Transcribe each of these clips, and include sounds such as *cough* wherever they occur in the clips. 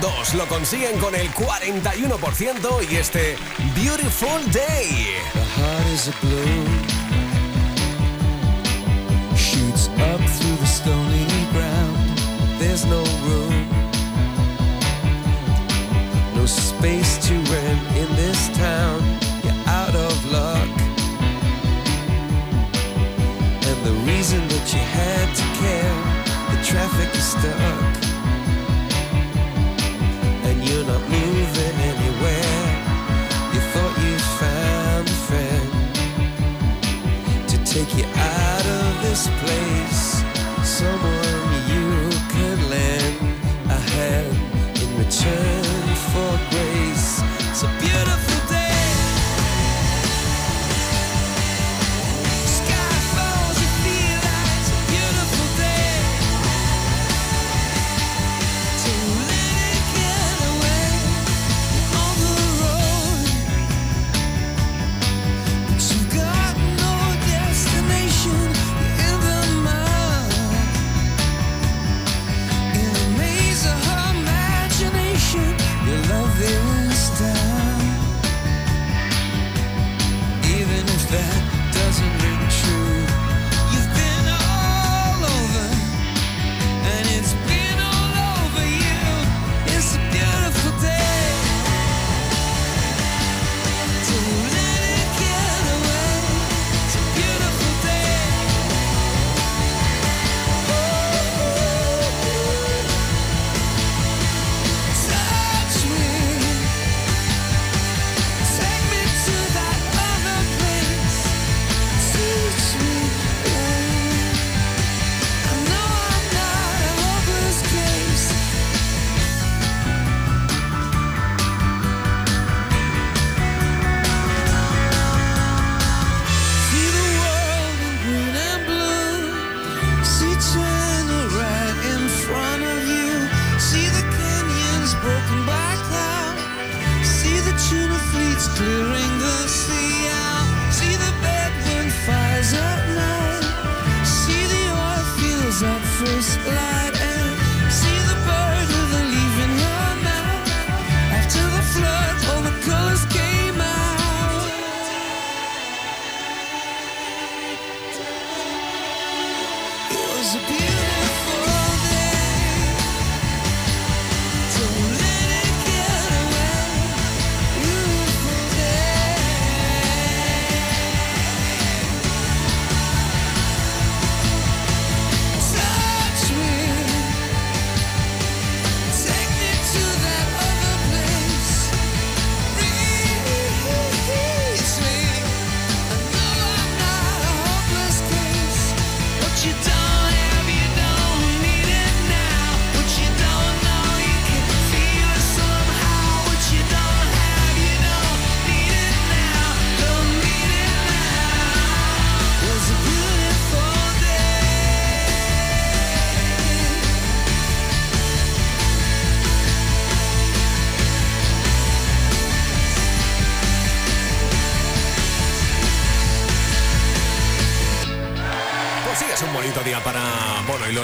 2 lo consiguen con el 41% y este Beautiful Day. The heart is a blue. Shoots up through the stony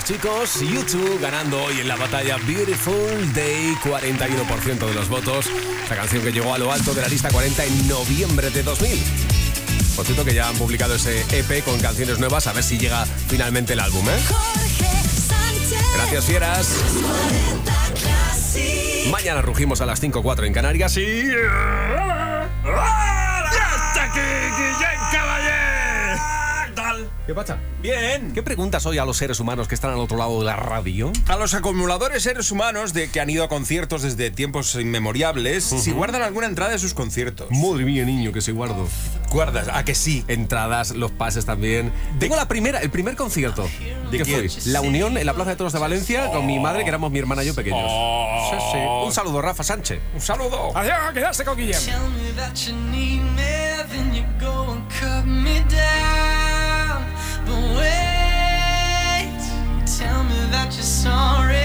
los chicos. YouTube ganando hoy en la batalla Beautiful Day, 41% de los votos. La canción que llegó a lo alto de la lista 40 en noviembre de 2000. Por cierto que ya han publicado ese EP con canciones nuevas, a ver si llega finalmente el álbum, ¿eh? Gracias, fieras. Mañana rugimos a las 5.04 en Canarias y... ¡Ya está aquí, Guillén Caballé! ¿Qué pasa? Bien. ¿Qué preguntas hoy a los seres humanos que están al otro lado de la radio? A los acumuladores seres humanos de que han ido a conciertos desde tiempos inmemorables, si guardan alguna entrada de sus conciertos. Madre mía, niño, que se guardo. ¿Guardas? ¿A que sí? Entradas, los pases también. Tengo la primera, el primer concierto. ¿De ¿Qué quién? fue? La Unión en la Plaza de Toros de Valencia con mi madre, que éramos mi hermana y yo pequeños. Oh. Sí, sí. Un saludo, Rafa Sánchez. Un saludo. Adiós, quedarse con Guillermo. Sorry,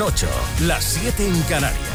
8, las 7 en Canarias.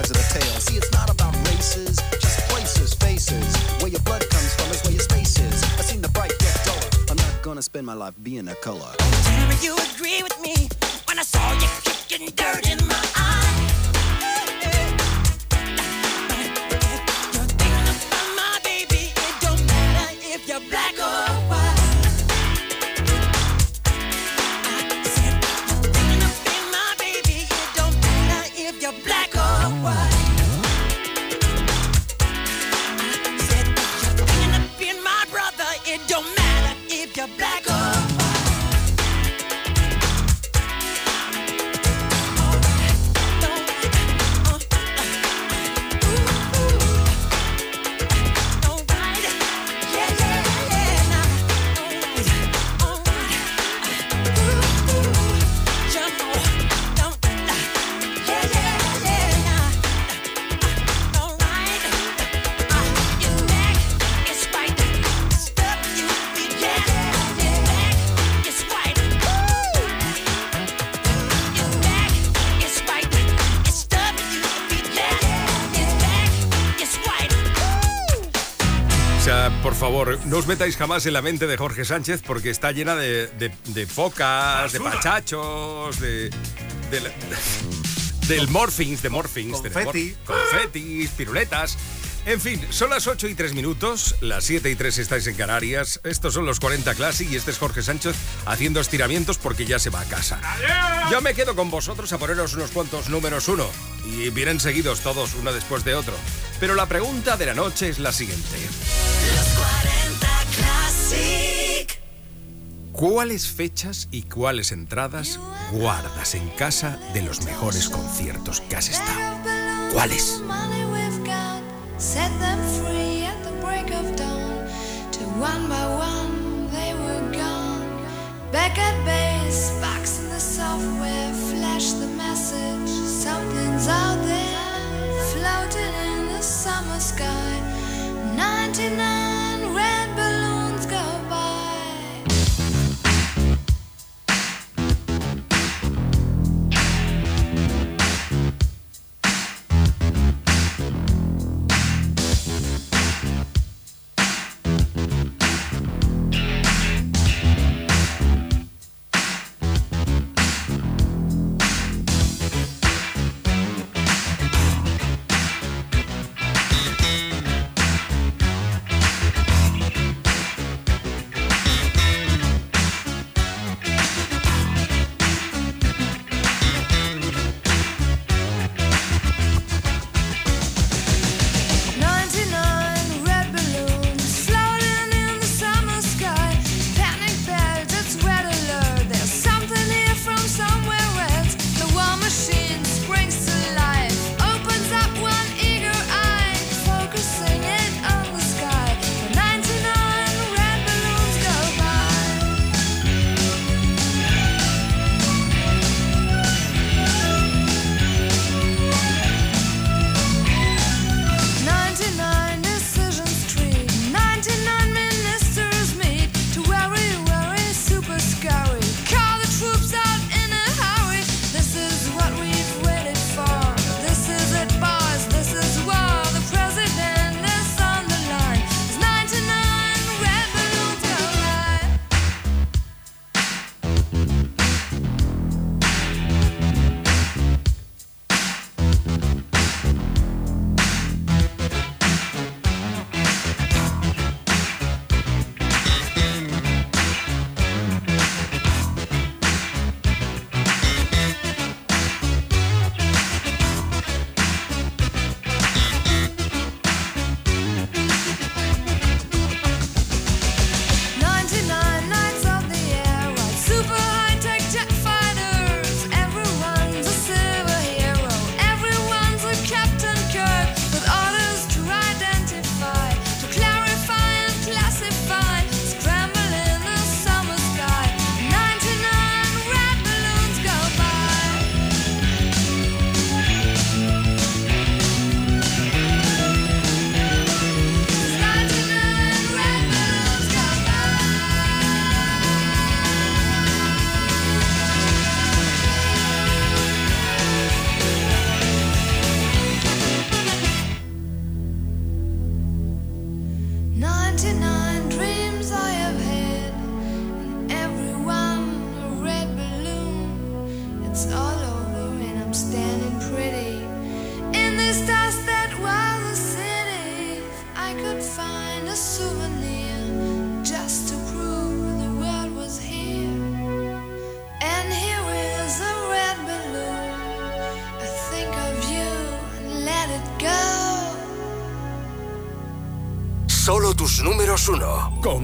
sides of the pale. See, it's not about races, just places, faces. Where your blood comes from is where your space is. I've seen the bright get duller. I'm not gonna spend my life being a color. Tell me you agree with me when I saw you kicking dirt in my eye. no os metáis jamás en la mente de Jorge Sánchez porque está llena de, de, de focas, de pachachos, de. de del morphings, de morphings, confeti. de confetis, piruletas. En fin, son las 8 y 3 minutos, las 7 y 3 estáis en Canarias, estos son los 40 Classic y este es Jorge Sánchez haciendo estiramientos porque ya se va a casa. ¡Adiós! Yo me quedo con vosotros a poneros unos cuantos números uno y vienen seguidos todos uno después de otro. Pero la pregunta de la noche es la siguiente. ¿Cuáles fechas y cuáles entradas guardas en casa de los mejores conciertos que has estado? ¿Cuáles? sky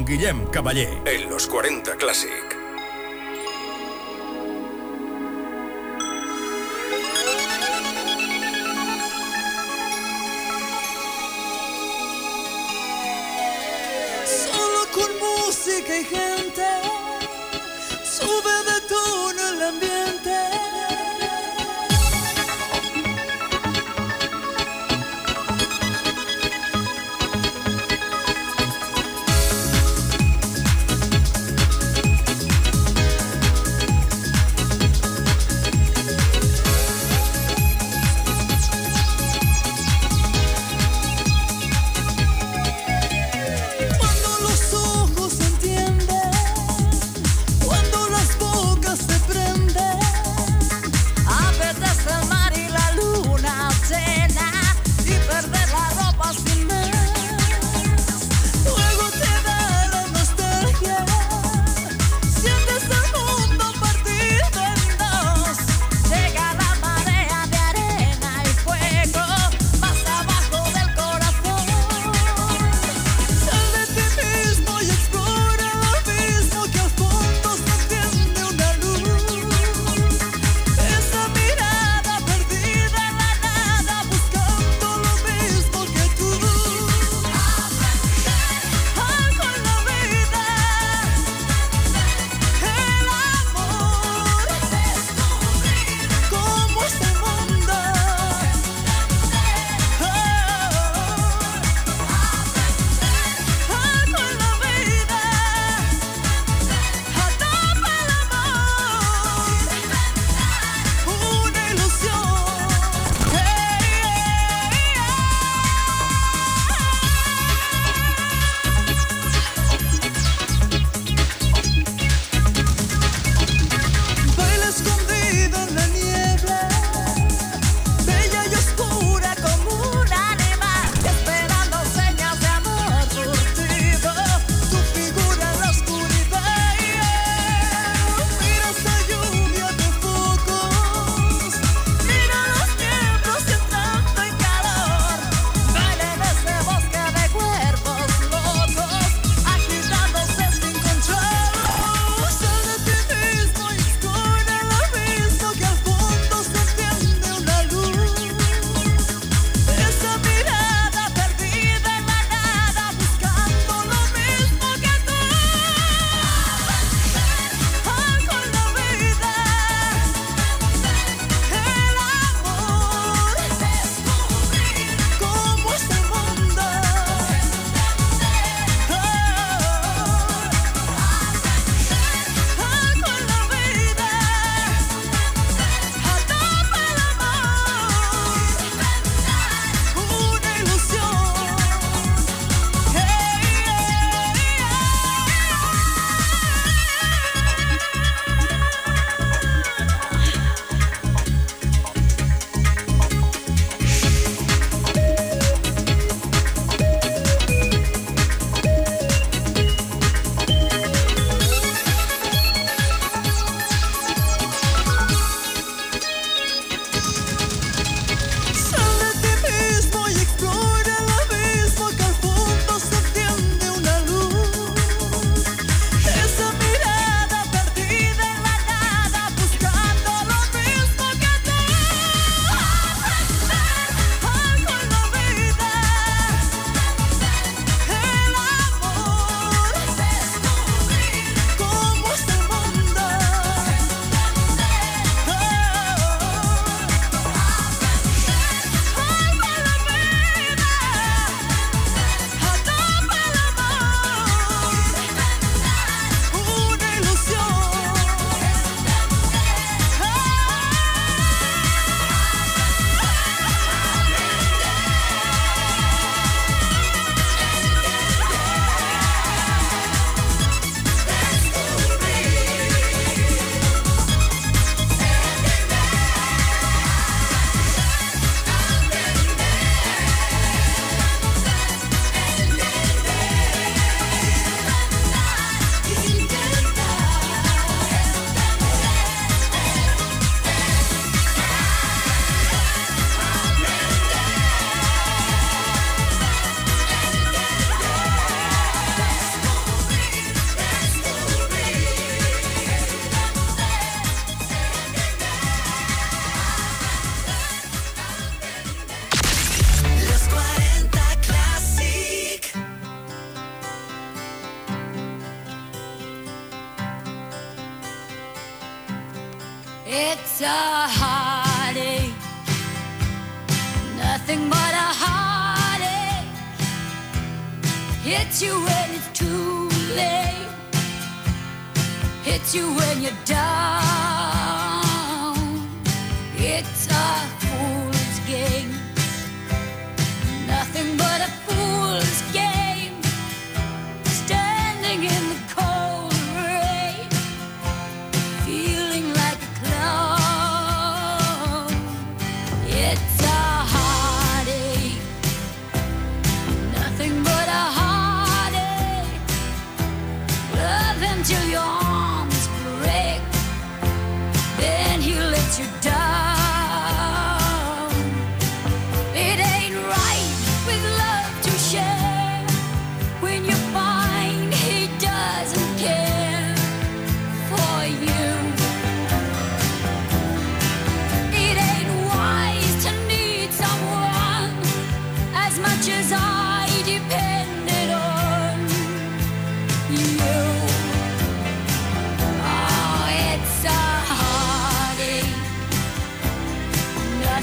Guillem Caballé en los 40 Classic.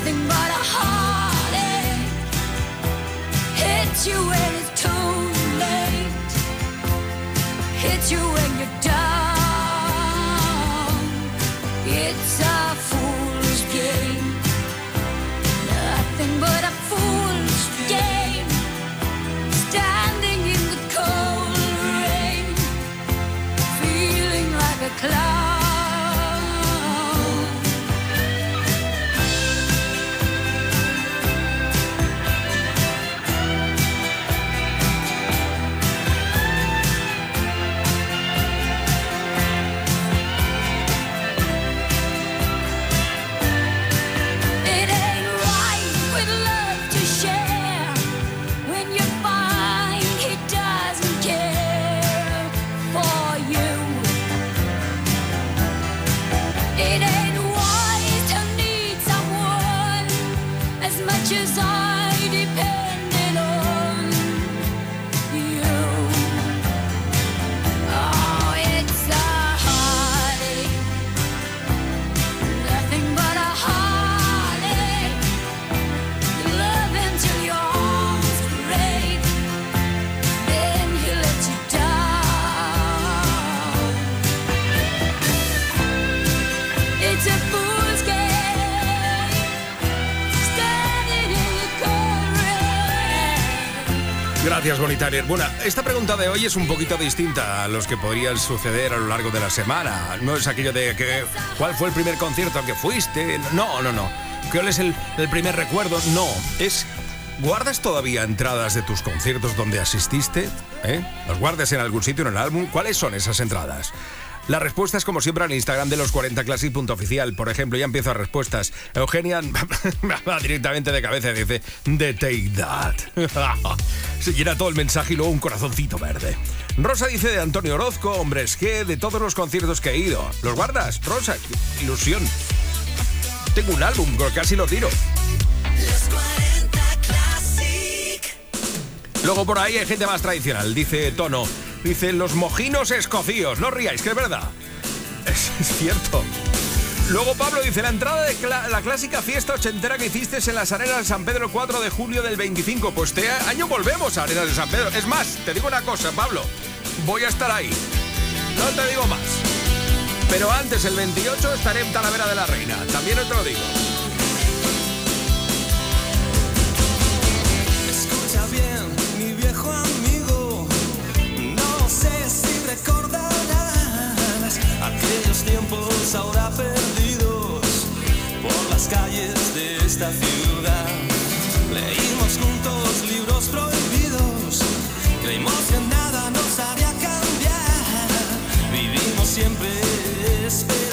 Nothing but a heartache. Hits you when it's too Gracias, Bonitarier. Bueno, esta pregunta de hoy es un poquito distinta a los que podrían suceder a lo largo de la semana. No es aquello de que cuál fue el primer concierto al que fuiste. No, no, no. ¿Cuál es el, primer recuerdo? No. Es. ¿Guardas todavía entradas de tus conciertos donde asististe? ¿Eh? ¿Los guardas en algún sitio en el álbum? ¿Cuáles son esas entradas? La respuesta es como siempre en Instagram de los 40classic.oficial. Por ejemplo, ya empiezo a respuestas. Eugenia *laughs* va directamente de cabeza y dice, The Take That. Se llena todo el mensaje y luego un corazoncito verde. Rosa dice de Antonio Orozco, hombre, es que de todos los conciertos que he ido. ¿Los guardas? Rosa, ilusión. Tengo un álbum, casi lo tiro. Los 40 Classic. Luego por ahí hay gente más tradicional, dice Tono. Dice los mojinos escocíos. No os ríais, que es verdad. *laughs* Es, cierto. Luego Pablo dice la entrada de la clásica fiesta ochentera que hiciste en las arenas de San Pedro el 4 de julio del 25. Pues este año volvemos a arenas de San Pedro. Es más, te digo una cosa, Pablo. Voy a estar ahí. No te digo más. Pero antes, el 28, estaré en Talavera de la Reina. También te lo digo. Escucha bien, mi viejo amigo. Recordarás aquellos tiempos ahora perdidos por las calles de esta ciudad. Leímos juntos libros prohibidos, creímos que nada nos haría cambiar. Vivimos siempre esperando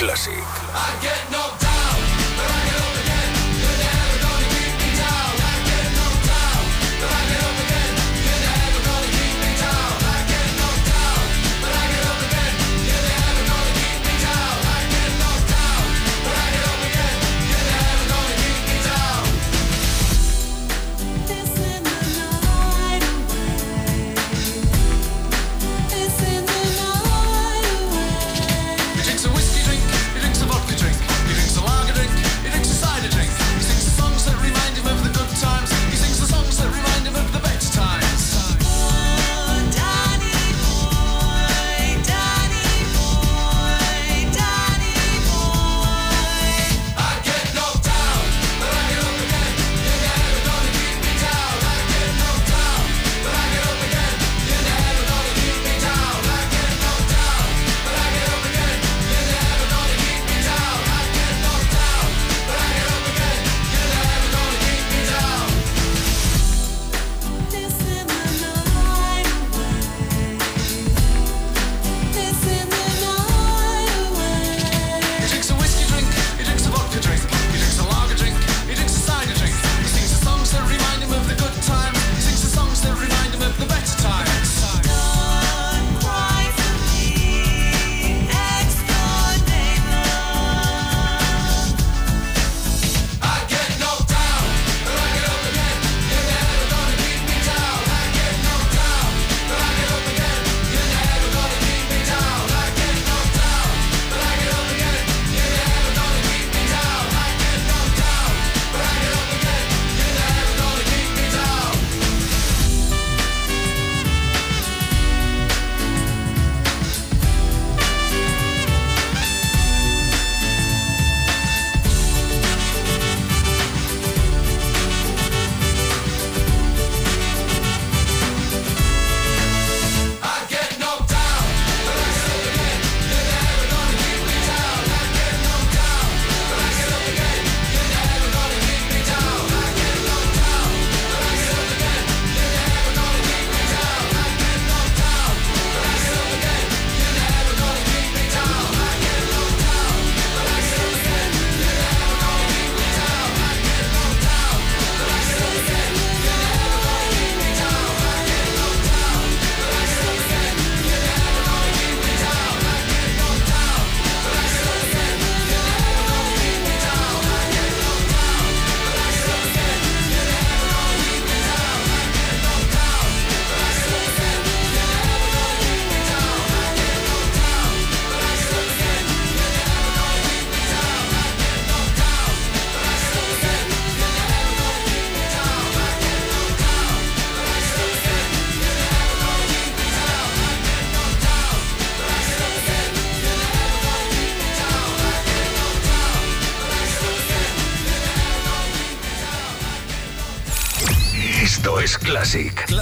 Classic.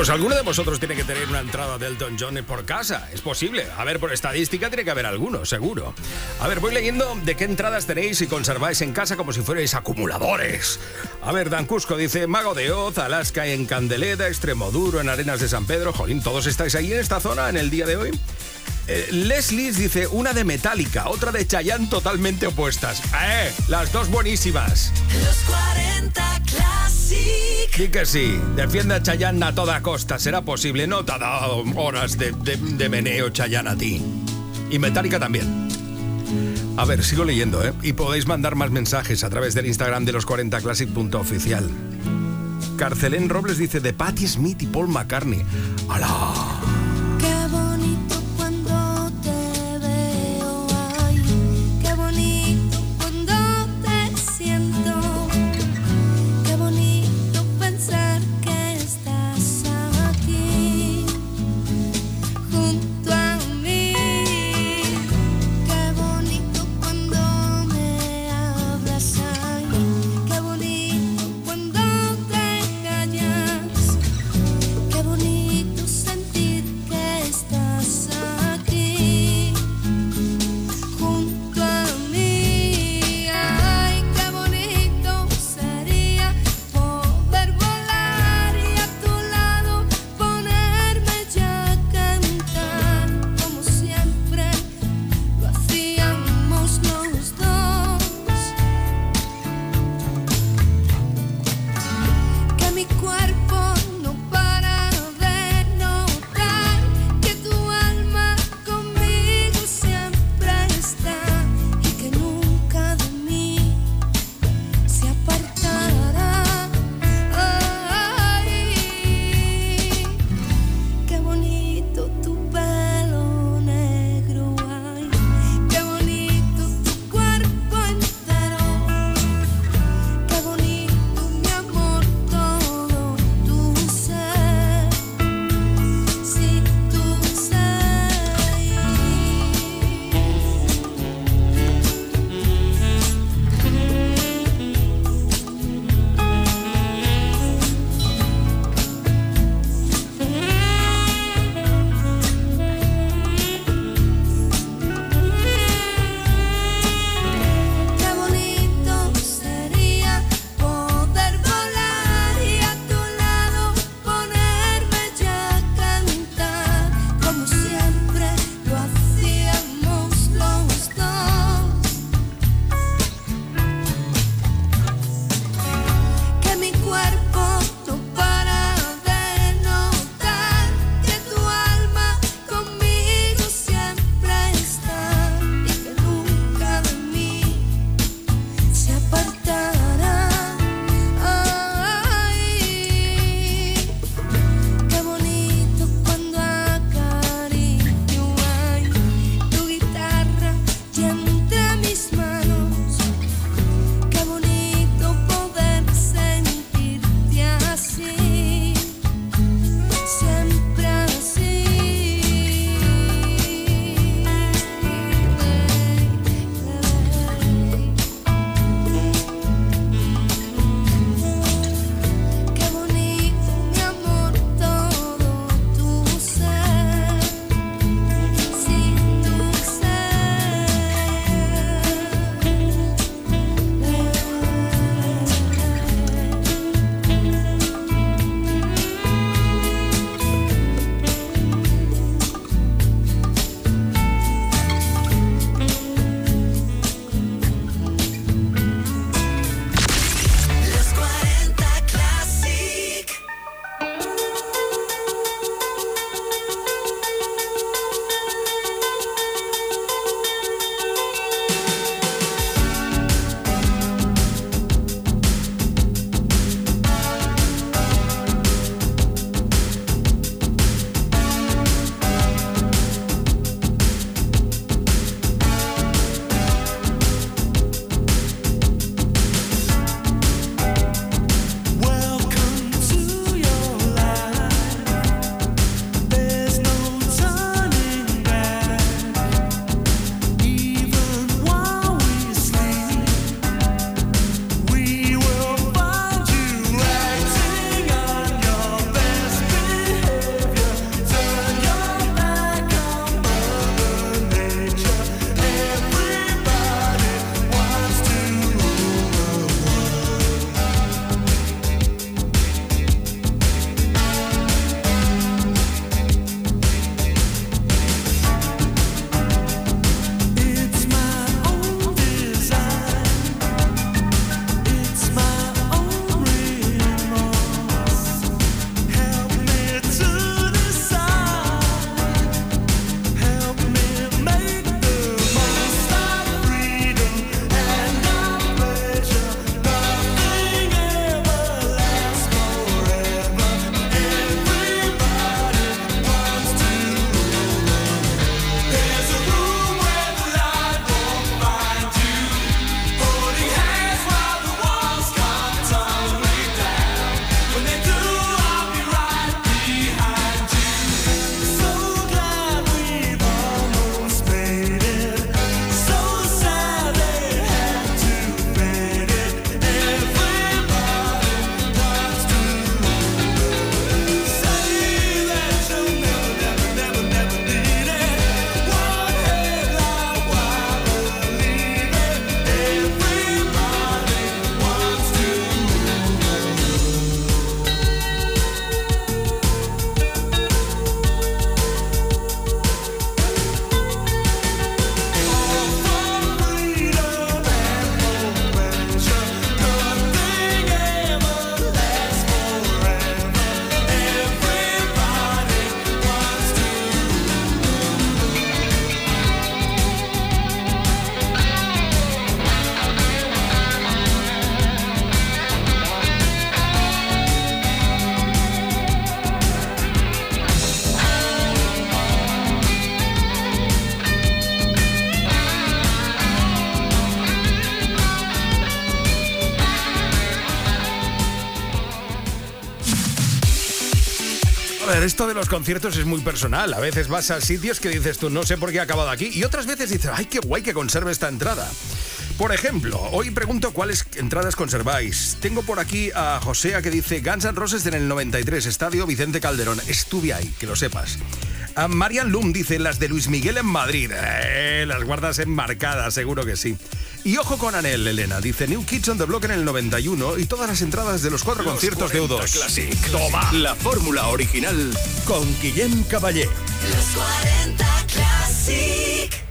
Pues alguno de vosotros tiene que tener una entrada del Don John por casa. Es posible. A ver, por estadística tiene que haber alguno, seguro. A ver, voy leyendo de qué entradas tenéis y conserváis en casa como si fuerais acumuladores. A ver, Dan Cusco dice Mago de Oz, Alaska en Candeleda, Extremoduro en Arenas de San Pedro. Jolín, ¿todos estáis ahí en esta zona en el día de hoy? Eh, Leslie dice una de Metallica, otra de Chayanne totalmente opuestas. ¡Eh! Las dos buenísimas. Los Di que sí. Defiende a Chayanne a toda costa. Será posible. No te ha dado horas de, de, de meneo Chayanne a ti. Y Metallica también. A ver, sigo leyendo, ¿eh? Y podéis mandar más mensajes a través del Instagram de los 40classic.oficial. Carcelén Robles dice de Patti Smith y Paul McCartney. ¡Hala! Esto de los conciertos es muy personal. A veces vas a sitios que dices tú, no sé por qué he acabado aquí. Y otras veces dices, ay, qué guay que conserve esta entrada. Por ejemplo, hoy pregunto cuáles entradas conserváis. Tengo por aquí a Josea que dice Guns N' Roses en el 93, Estadio Vicente Calderón. Estuve ahí, que lo sepas. A Marian Lum dice las de Luis Miguel en Madrid. Eh, las guardas enmarcadas, seguro que sí. Y ojo con Anel, Elena. Dice New Kids on the Block en el 91 y todas las entradas de los cuatro conciertos de 40 U2. Classic. Toma. La fórmula original con Guillem Caballé. Los 40 Classic.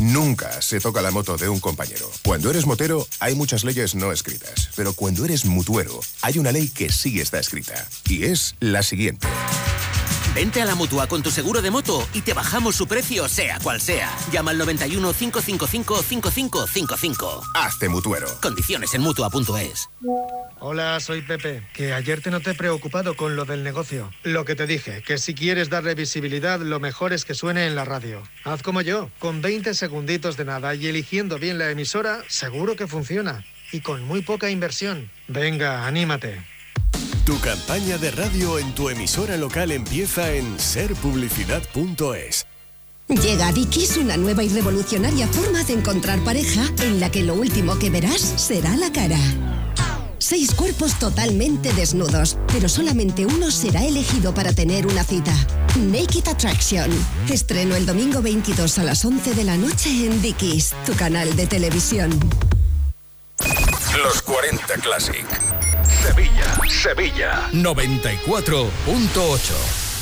Nunca se toca la moto de un compañero. Cuando eres motero, hay muchas leyes no escritas. Pero cuando eres mutuero, hay una ley que sí está escrita. Y es la siguiente. Vente a la mutua con tu seguro de moto y te bajamos su precio, sea cual sea. Llama al 91 555 5555. Hazte mutuero. Condiciones en mutua.es. Hola, soy Pepe. Que ayer te noté preocupado con lo del negocio. Lo que te dije, que si quieres darle visibilidad, lo mejor es que suene en la radio. Haz como yo, con 20 segunditos de nada y eligiendo bien la emisora, seguro que funciona. Y con muy poca inversión. Venga, anímate. Tu campaña de radio en tu emisora local empieza en serpublicidad.es. Llega a Dickies una nueva y revolucionaria forma de encontrar pareja en la que lo último que verás será la cara. Seis cuerpos totalmente desnudos, pero solamente uno será elegido para tener una cita. Naked Attraction. Estreno el domingo 22 a las 11 de la noche en Dickies, tu canal de televisión. Los 40 Classic. Sevilla, Sevilla. 94.8.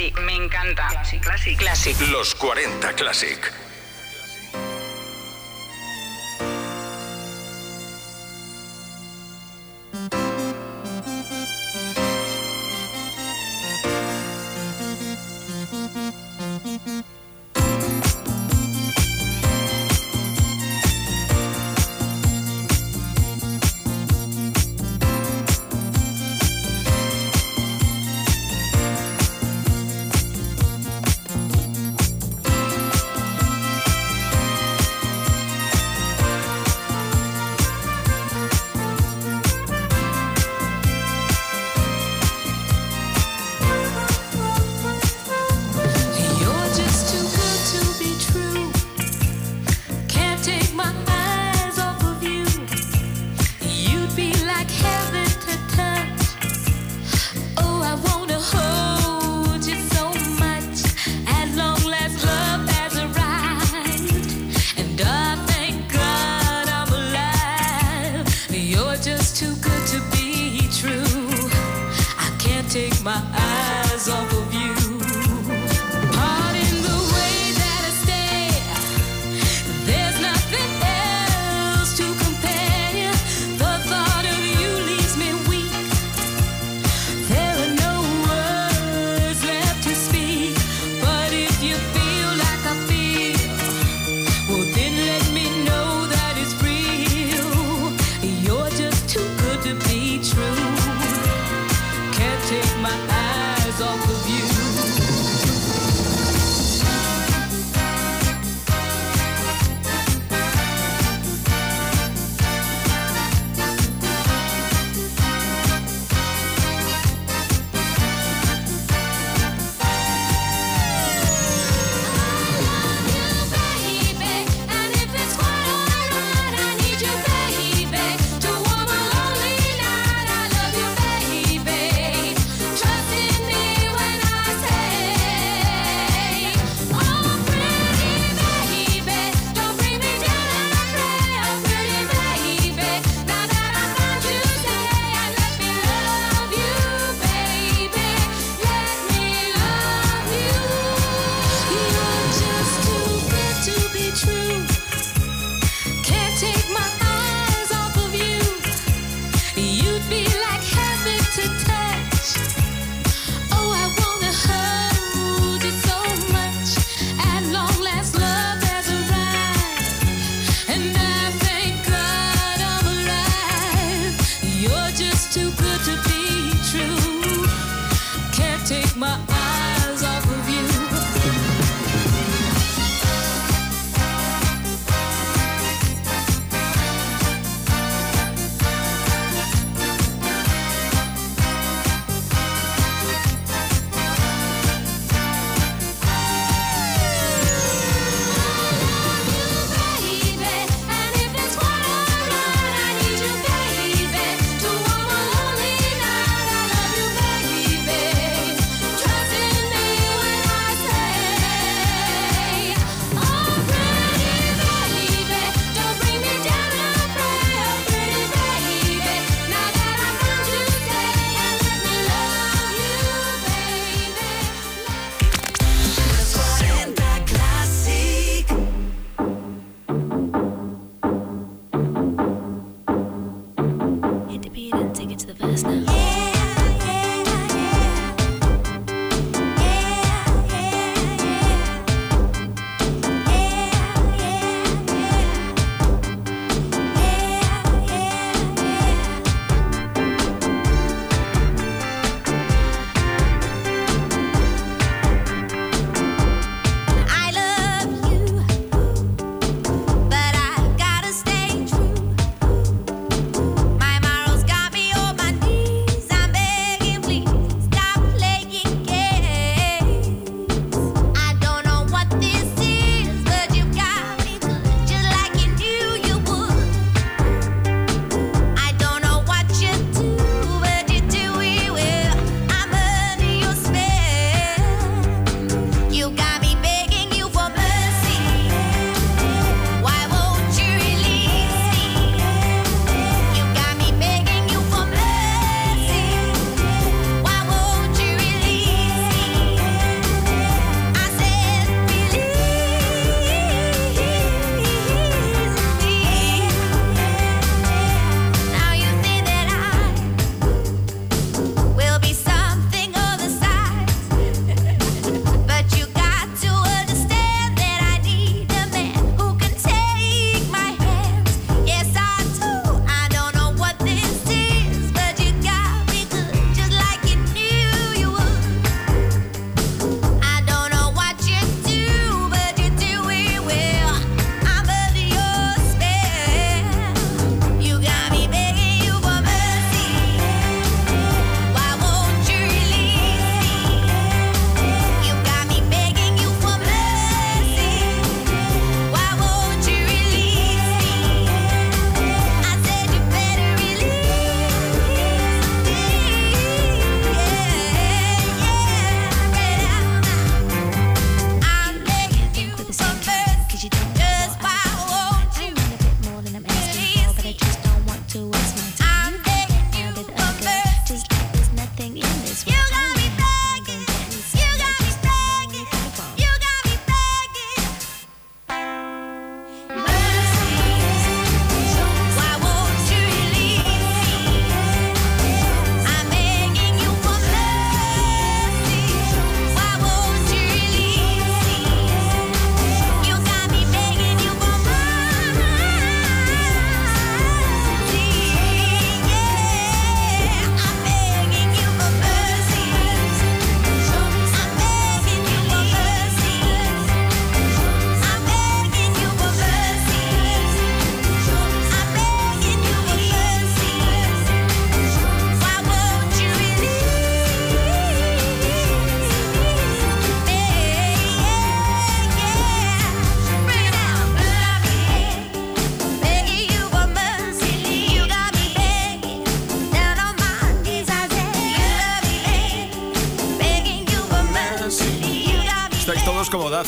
40 Classic. Me encanta. Classic, Classic. Classic. Los 40 Classic.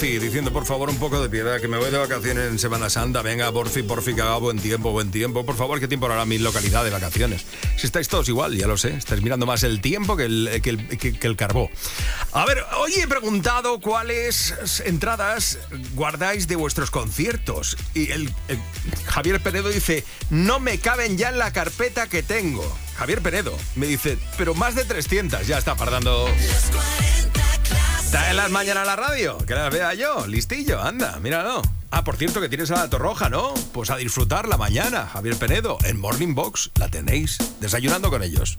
Diciendo por favor un poco de piedad, que me voy de vacaciones en Semana Santa. Venga, porfi, porfi, que buen tiempo, buen tiempo. Por favor, ¿qué tiempo hará mi localidad de vacaciones? Si estáis todos igual, ya lo sé. Estáis mirando más el tiempo que el, que el, que- el. A ver, hoy he preguntado cuáles entradas guardáis de vuestros conciertos. Y el, Javier Penedo dice, no me caben ya en la carpeta que tengo. Javier Penedo me dice, pero más de 300. Ya está fardando. Trae las mañanas la radio, que las vea yo, listillo, anda, míralo. Ah, por cierto que tienes a la Torroja, ¿no? Pues a disfrutar la mañana, Javier Penedo, en Morning Box, la tenéis, desayunando con ellos.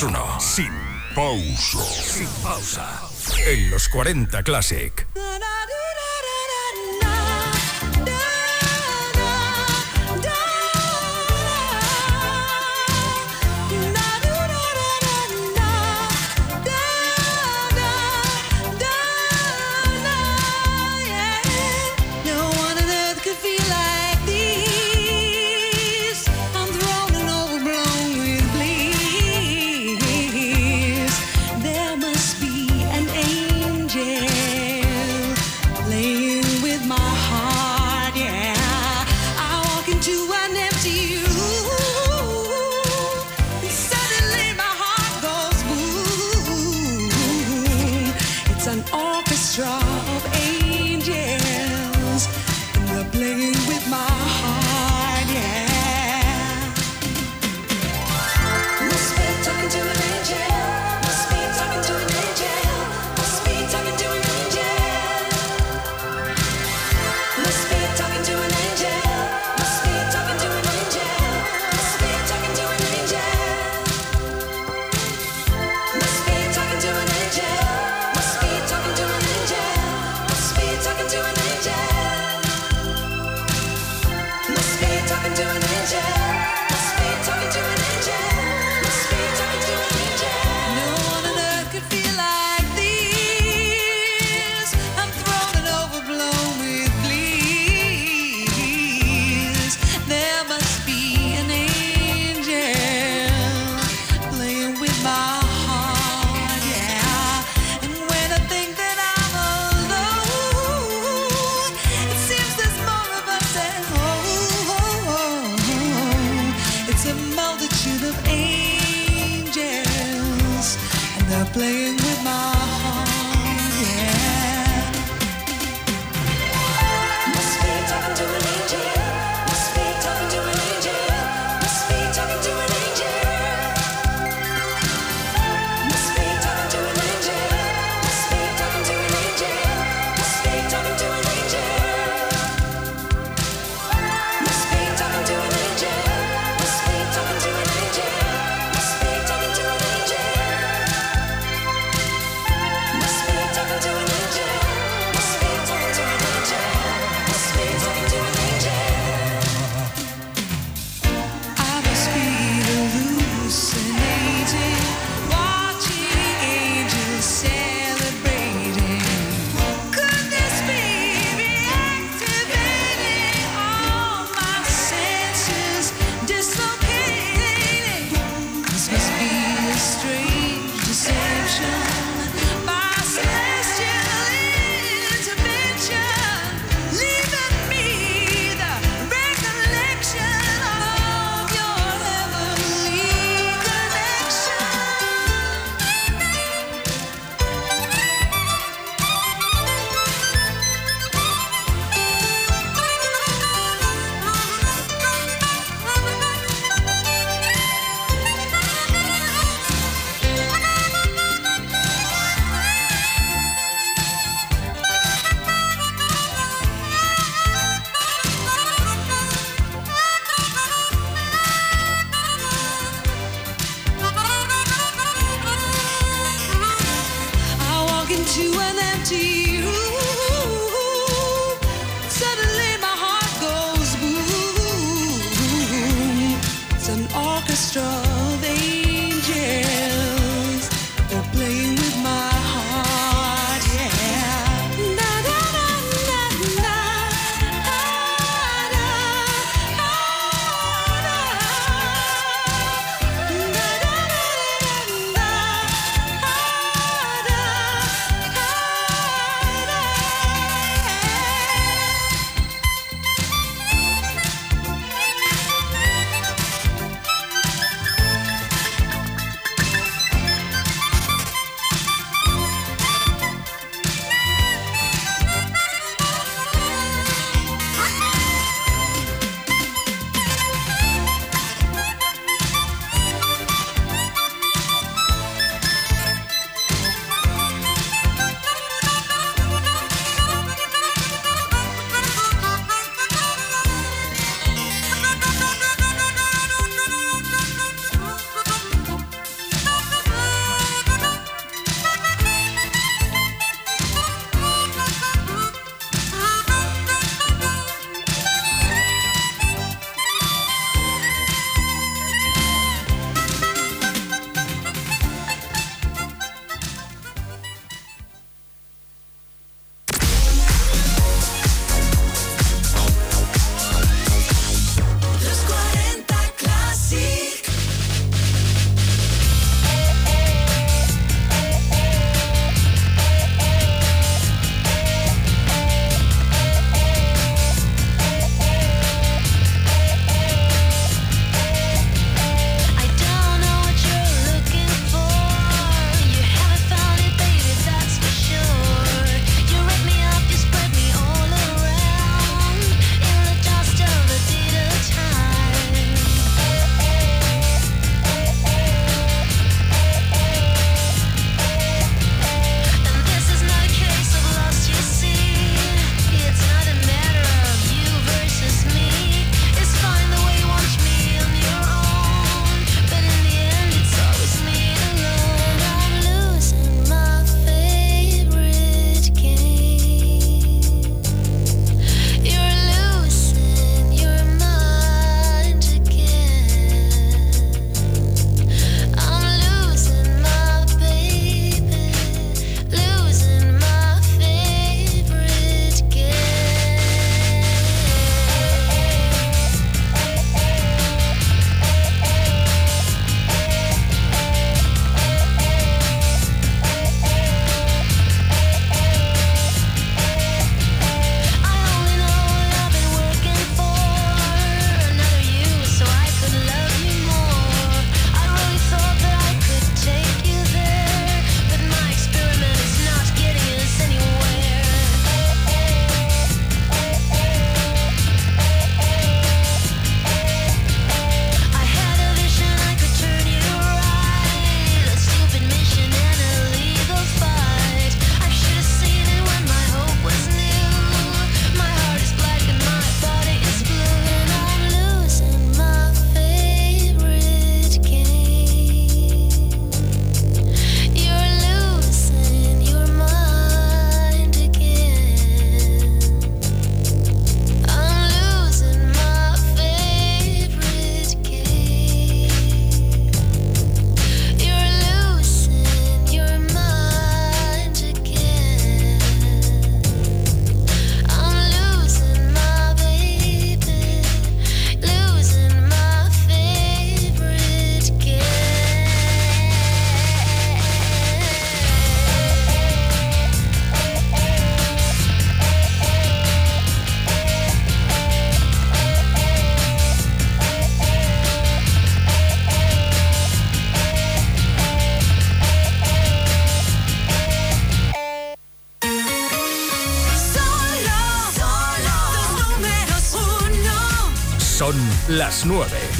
Sin pausa. Sin pausa. En los 40 Classic.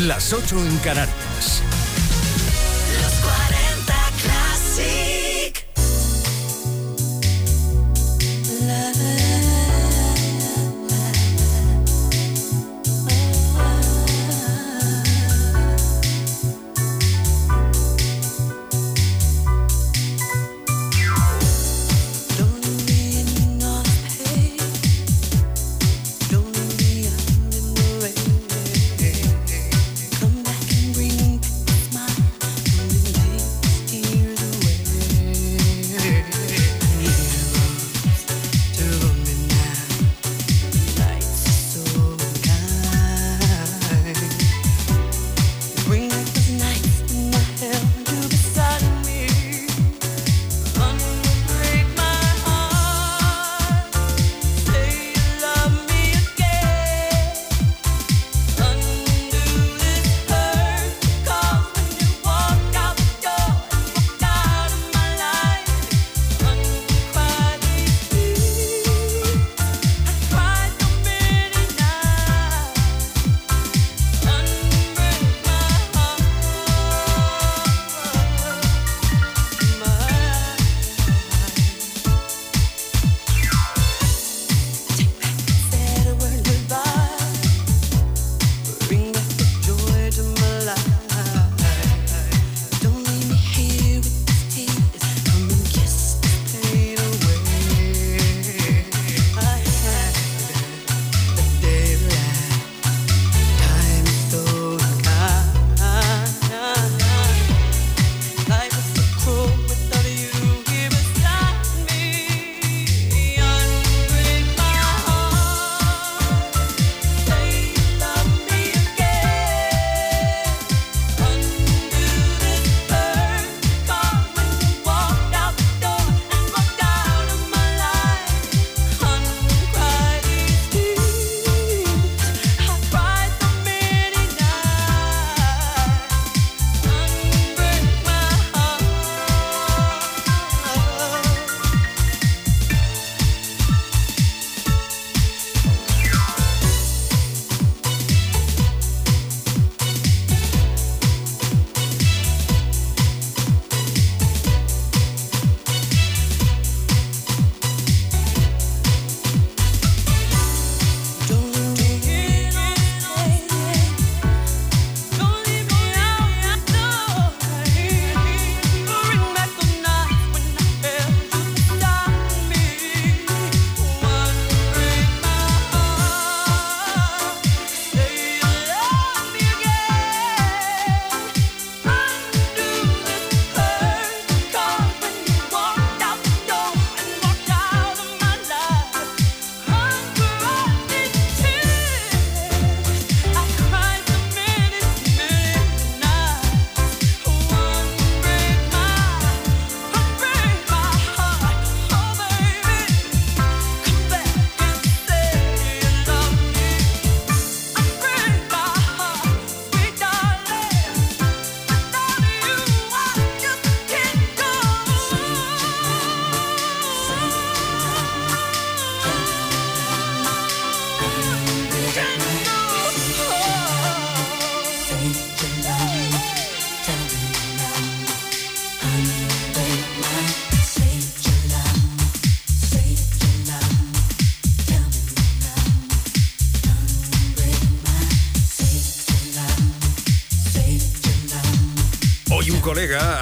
Las 8 en Canarias.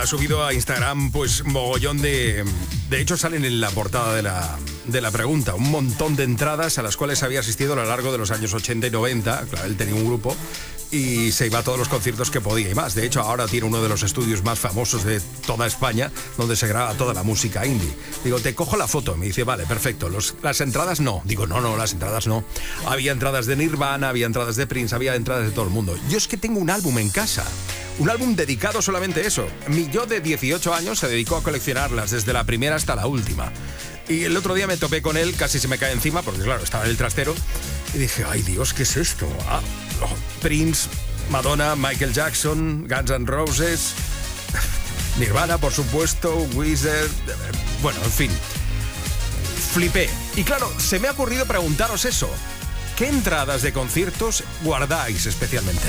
Subido a Instagram pues mogollón de... De hecho salen en la portada de la, de la pregunta un montón de entradas a las cuales había asistido a lo largo de los años 80 y 90. Claro, él tenía un grupo y se iba a todos los conciertos que podía y más. De hecho, ahora tiene uno de los estudios más famosos de toda España donde se graba toda la música indie. Digo, te cojo la foto. Me dice, vale, perfecto. Los- las entradas no. Digo, no, no, las entradas no. Había entradas de Nirvana, había entradas de Prince, había entradas de todo el mundo. Yo es que tengo un álbum en casa. Un álbum dedicado solamente a eso. Mi yo de 18 años se dedicó a coleccionarlas desde la primera hasta la última. Y el otro día me topé con él, casi se me cae encima, porque claro, estaba en el trastero. Y dije, ay Dios, ¿qué es esto? Ah, Prince, Madonna, Michael Jackson, Guns N' Roses, *laughs* Nirvana, por supuesto, Wizard. Bueno, en fin. Flipé. Y claro, se me ha ocurrido preguntaros eso. ¿Qué entradas de conciertos guardáis especialmente?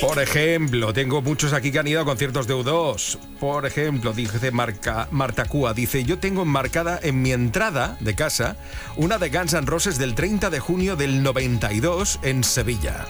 Por ejemplo, tengo muchos aquí que han ido a conciertos de U2. Por ejemplo, dice Marca, Marta Cúa, dice, yo tengo enmarcada en mi entrada de casa una de Guns N' Roses del 30 de junio del 92 en Sevilla.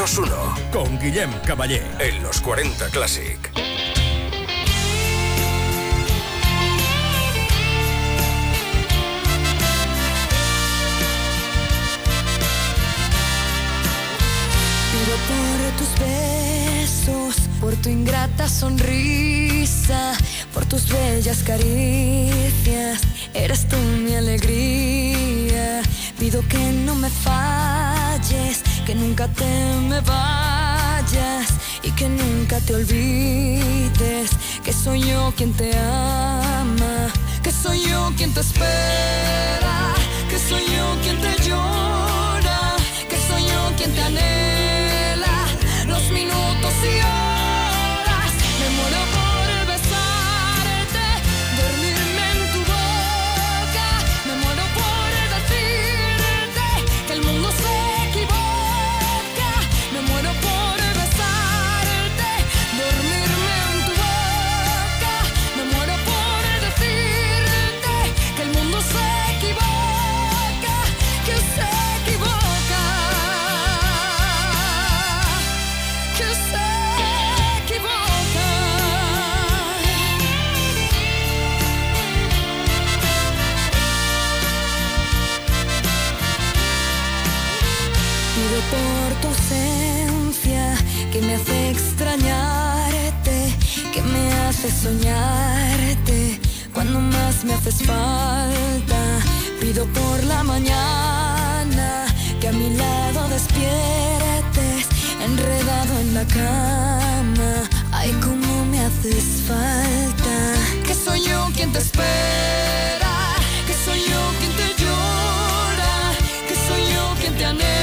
Uno. Con Guillem Caballé. En los 40 Classic. Pido por tus besos, por tu ingrata sonrisa, por tus bellas caricias. Eres tú mi alegría. Pido que no me falles, que nunca te me vayas y que nunca te olvides que soy yo quien te ama, que soy yo quien te espera, que soy yo quien te llora, que soy yo quien te anhela soñarte cuando más me haces falta. Pido por la mañana que a mi lado despiertes, enredado en la cama. Ay, cómo me haces falta. Que soy yo quien te espera, que soy yo quien te llora, que soy yo quien te anhela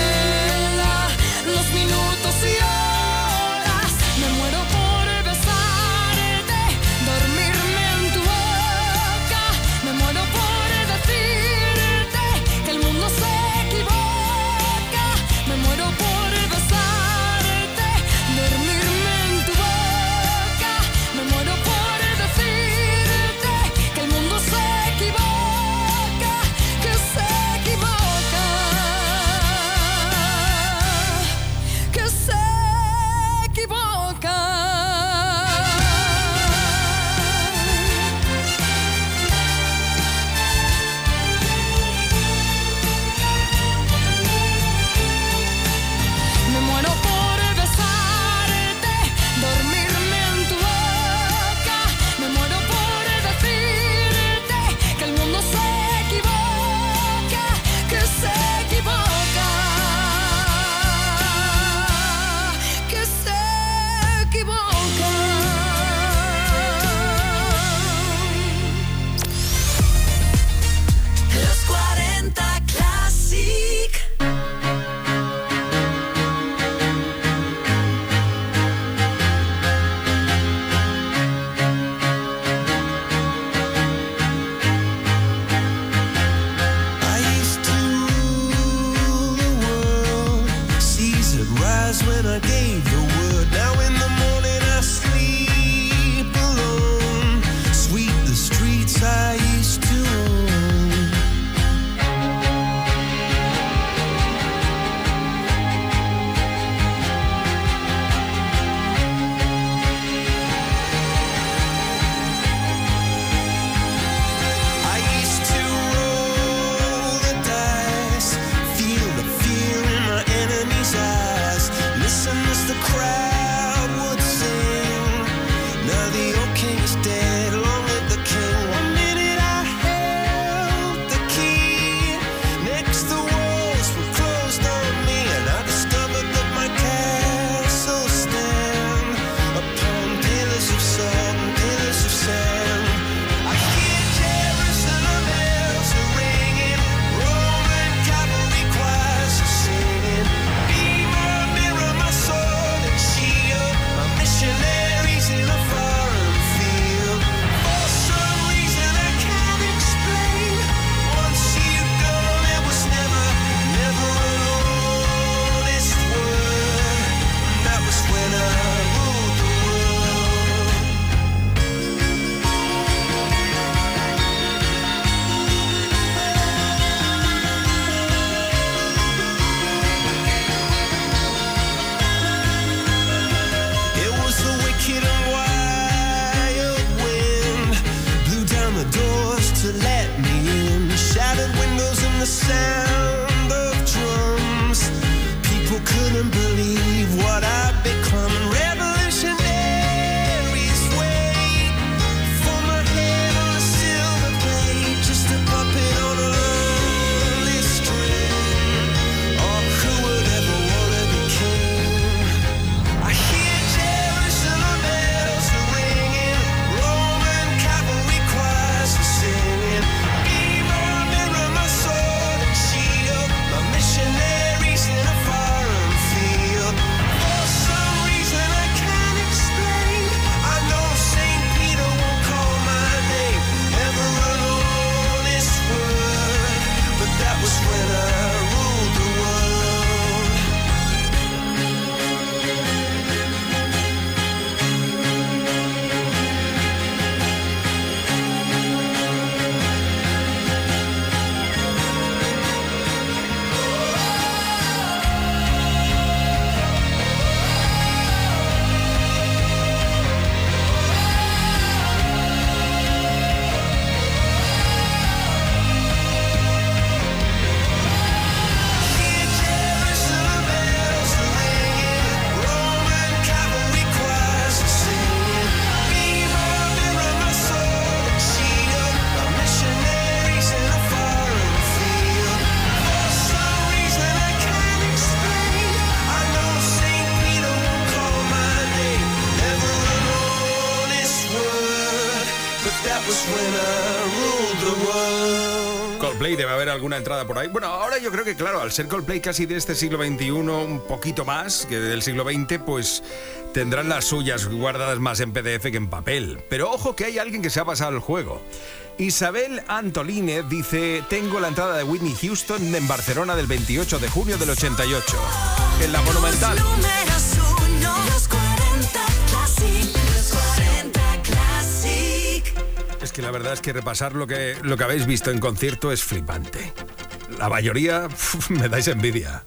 por ahí. Bueno, ahora yo creo que, claro, al ser Coldplay casi de este siglo XXI, un poquito más que del siglo XX, pues tendrán las suyas guardadas más en PDF que en papel. Pero ojo que hay alguien que se ha pasado el juego. Isabel Antoline dice, tengo la entrada de Whitney Houston en Barcelona del 28 de junio del 88, en la Monumental. que la verdad es que repasar lo que, lo que habéis visto en concierto es flipante. La mayoría *laughs* me dais envidia.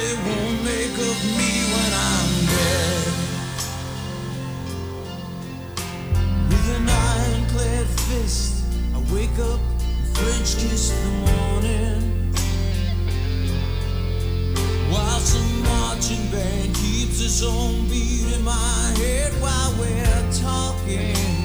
they won't make of me when I'm dead. With an ironclad fist, I wake up French kiss the morning. While some marching band keeps its own beat in my head while we're talking.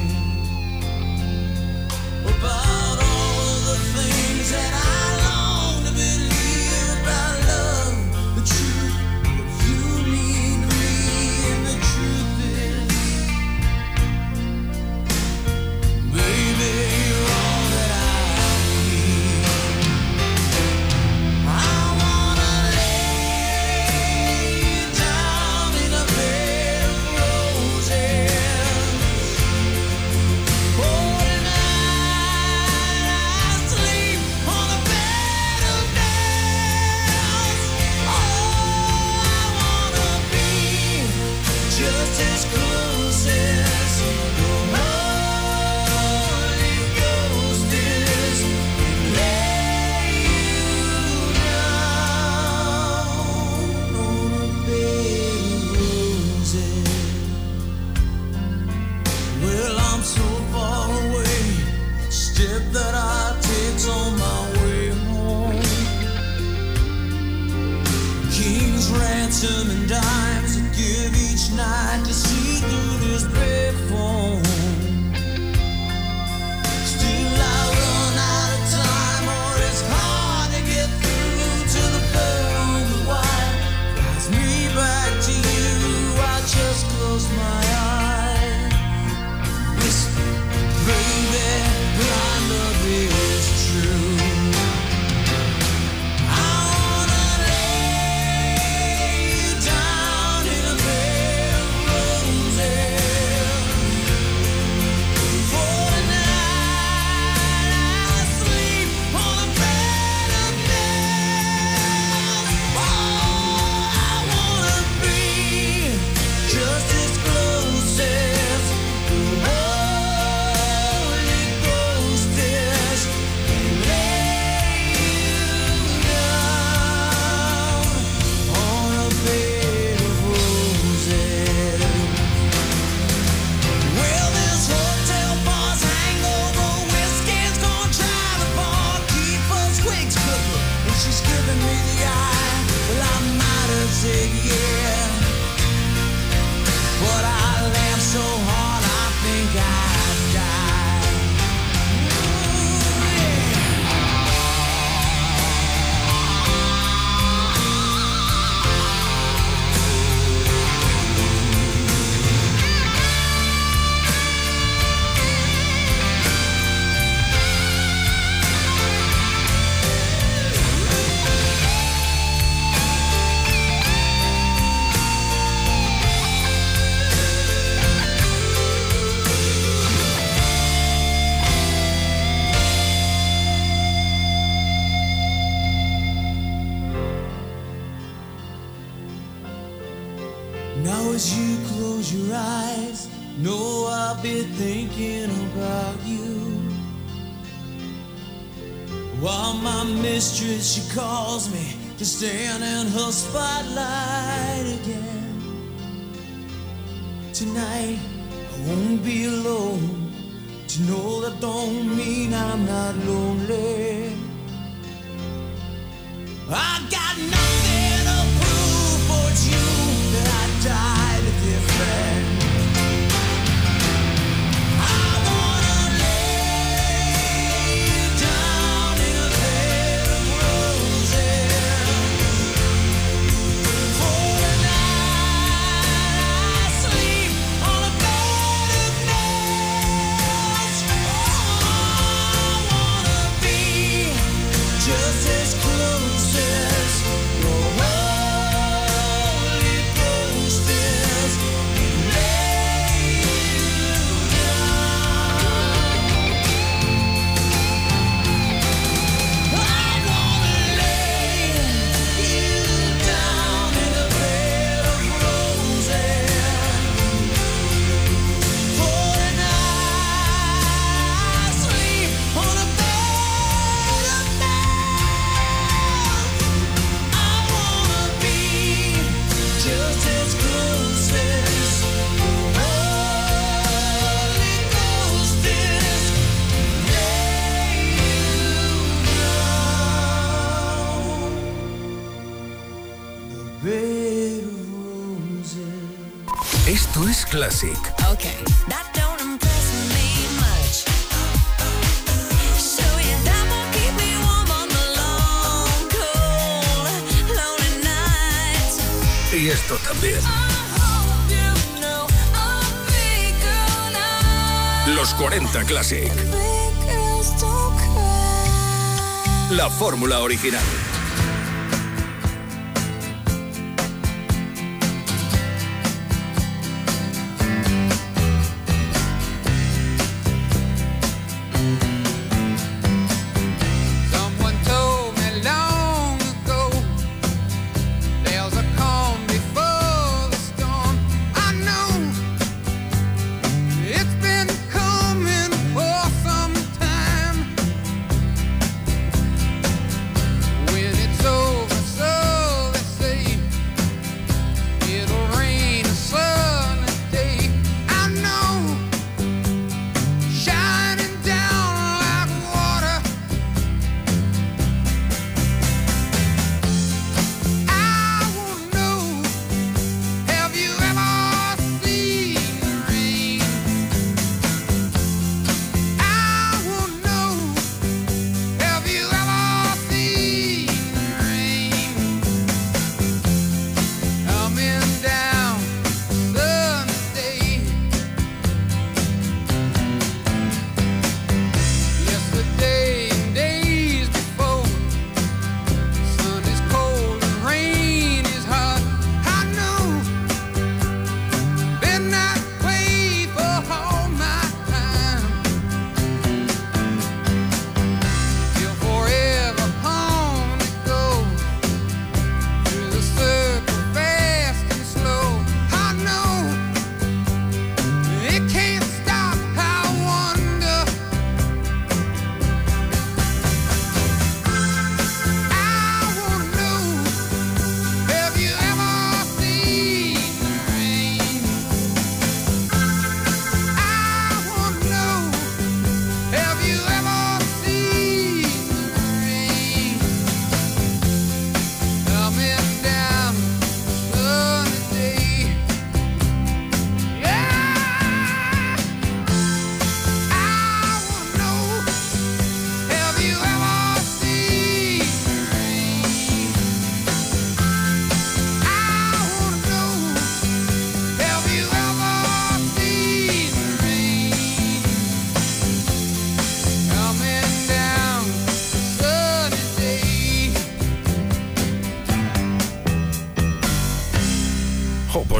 retirado.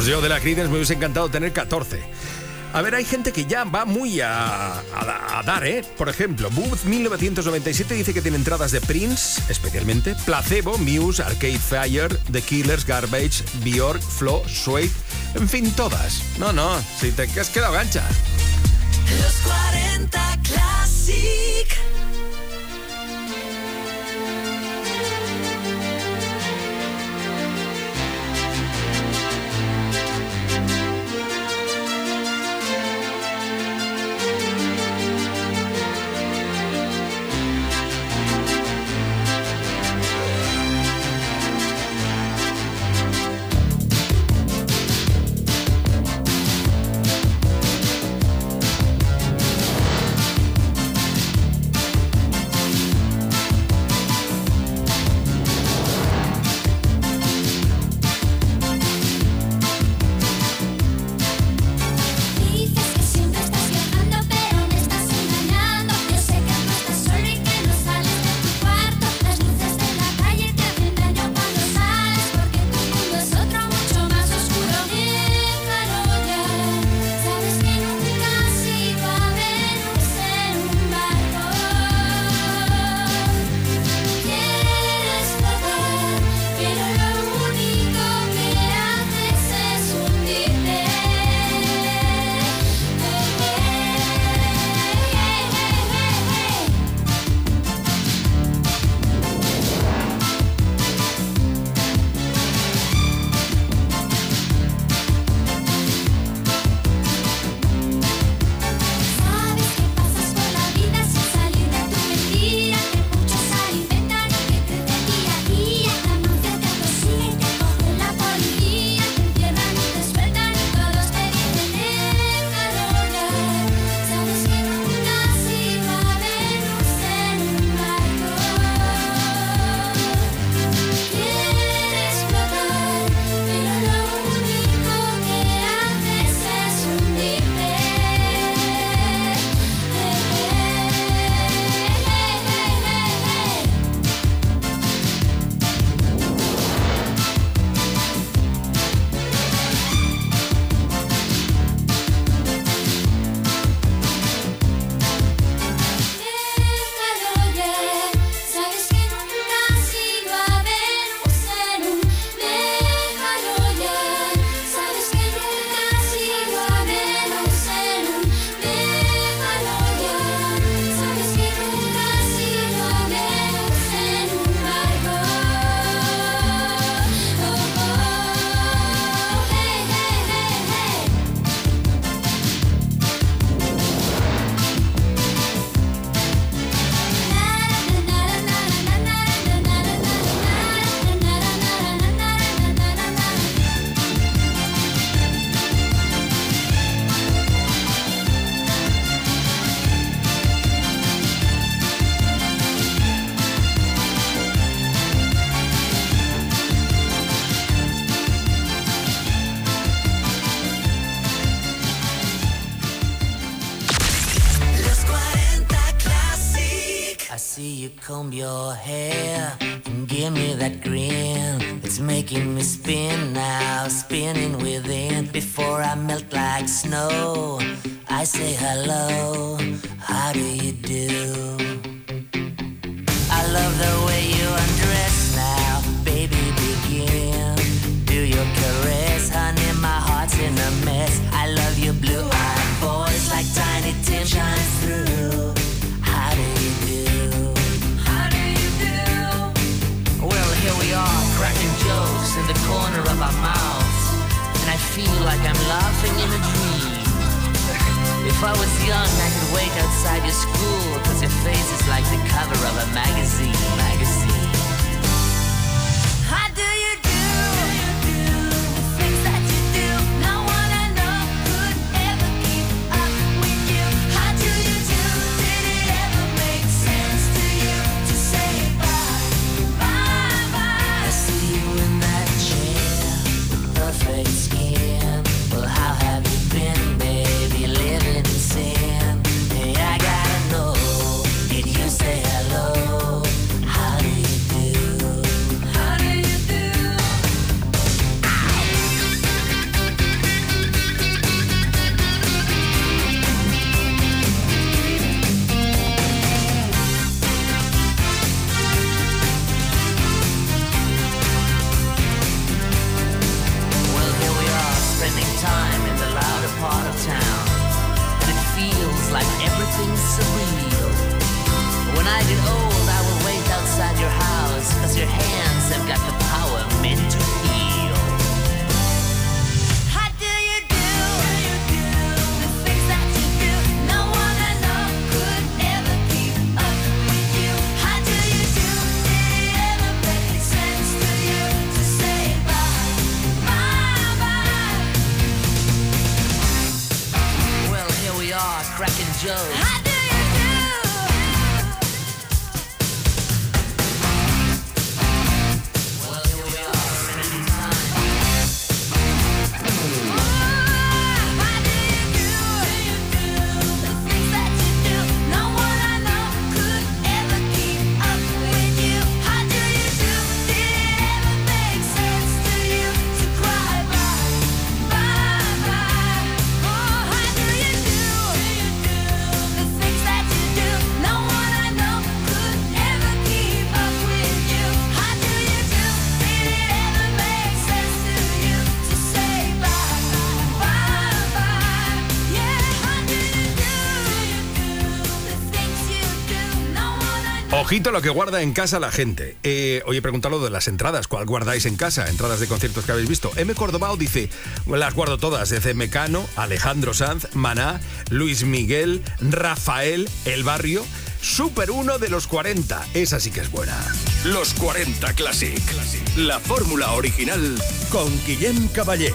Yo de la Creedence me hubiese encantado tener 14. A ver, hay gente que ya va muy a, a, dar, ¿eh? Por ejemplo, Booth 1997 dice que tiene entradas de Prince, especialmente, Placebo, Muse, Arcade Fire, The Killers, Garbage, Bjork, Flo, Suede, en fin, todas. No, no, si te has quedado gancha. Lo que guarda en casa la gente. Eh, oye, preguntado de las entradas. ¿Cuál guardáis en casa? Entradas de conciertos que habéis visto. M. Cordobao dice, las guardo todas. Desde Mecano, Alejandro Sanz, Maná, Luis Miguel, Rafael, El Barrio. Super 1 de los 40. Esa sí que es buena. Los 40 Classic. La fórmula original con Guillem Caballé.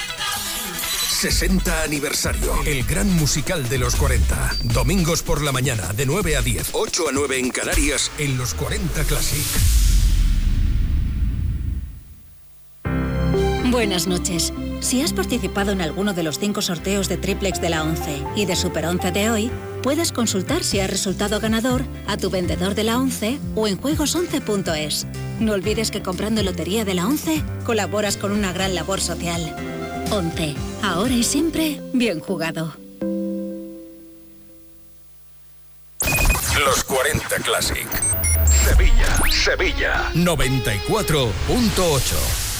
60 aniversario. El gran musical de los 40. Domingos por la mañana de 9 a 10, 8 a 9 en Canarias en los 40 Classic. Buenas noches. Si has participado en alguno de los cinco sorteos de triplex de la 11 y de Super 11 de hoy, puedes consultar si has resultado ganador a tu vendedor de la 11 o en juegos11.es. No olvides que comprando lotería de la 11 colaboras con una gran labor social. 11. Ahora y siempre, bien jugado. Los 40 Classic. Sevilla, Sevilla. 94.8.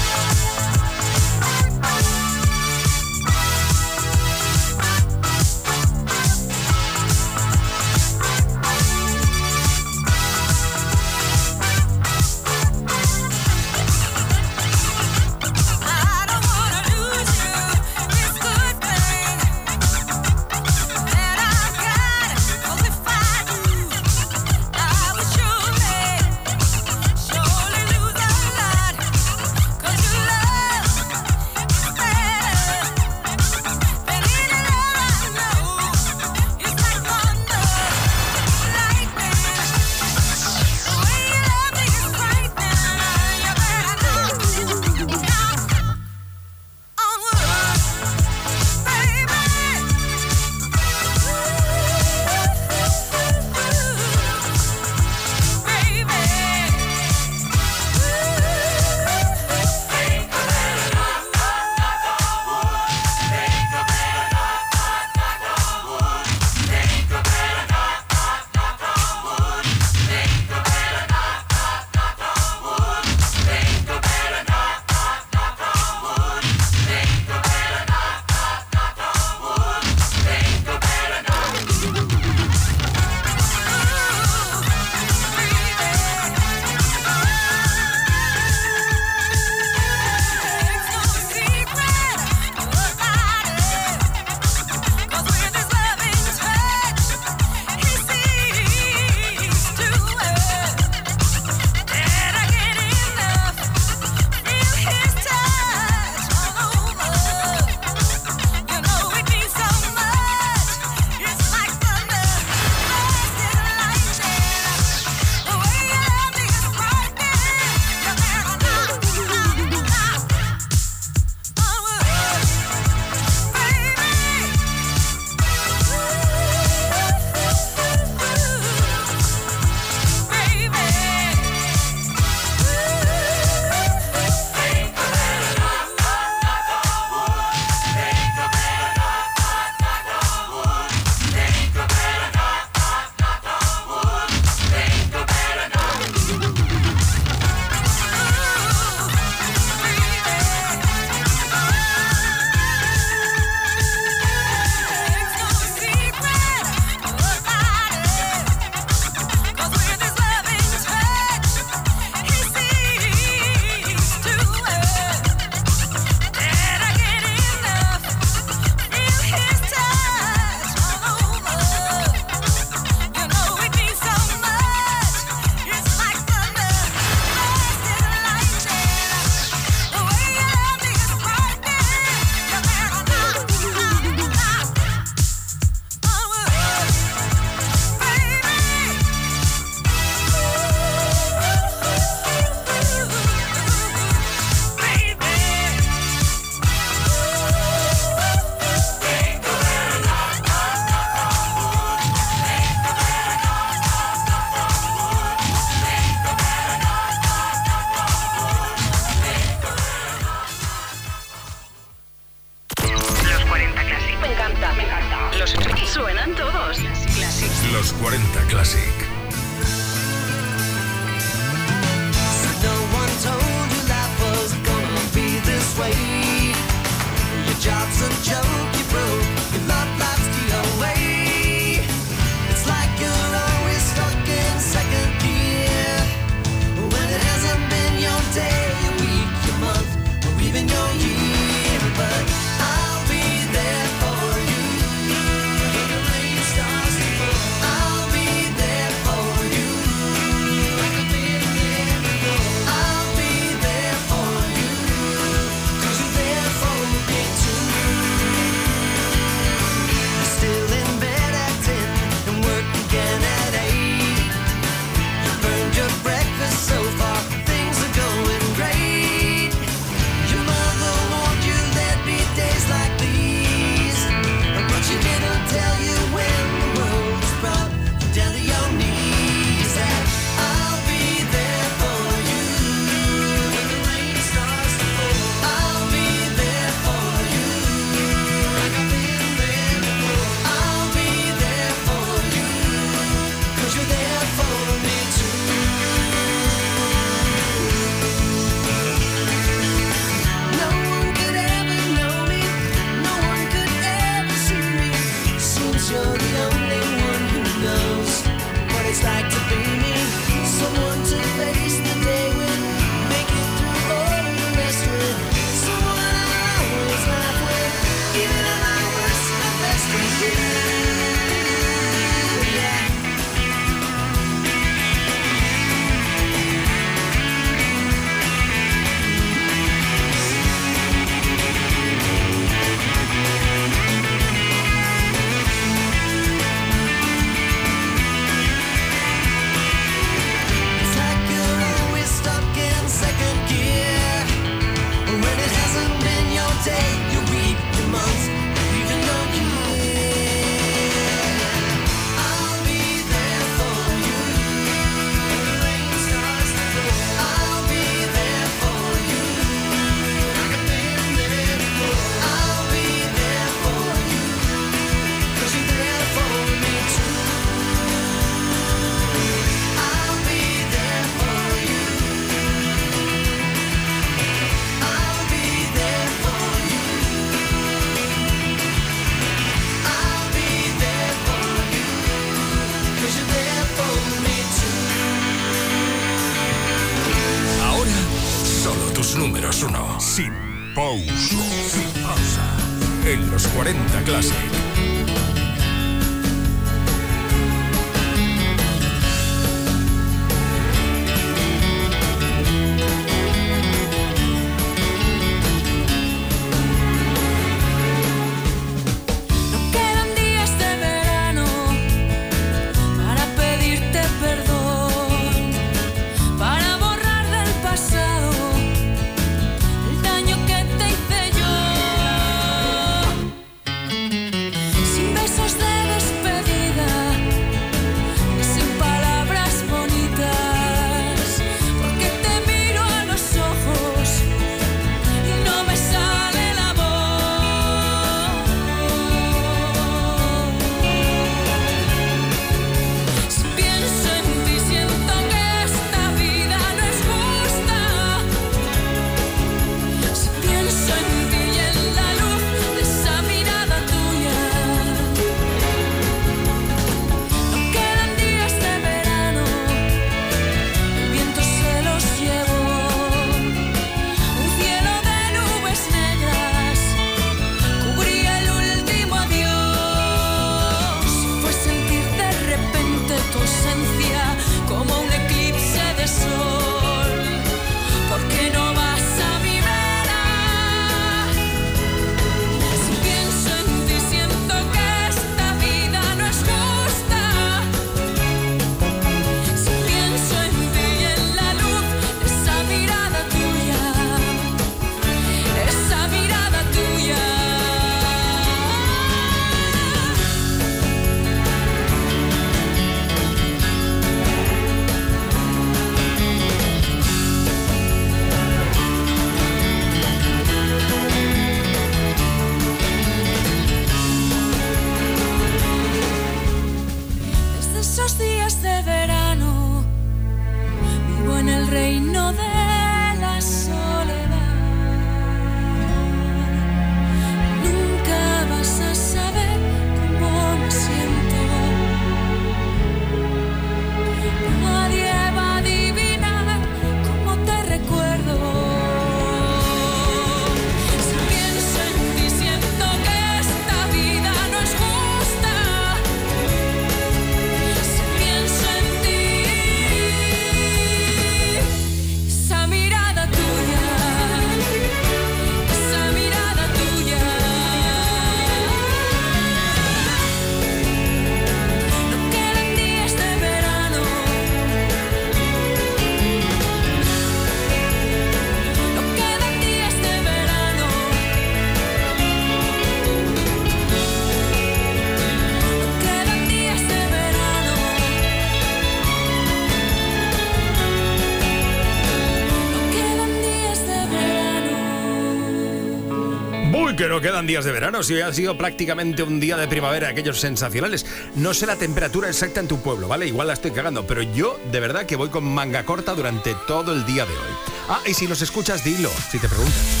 quedan días de verano, si hoy ha sido prácticamente un día de primavera, aquellos sensacionales. No sé la temperatura exacta en tu pueblo, ¿vale? Igual la estoy cagando, pero yo de verdad que voy con manga corta durante todo el día de hoy. Ah, y si nos escuchas, dilo, si te preguntan.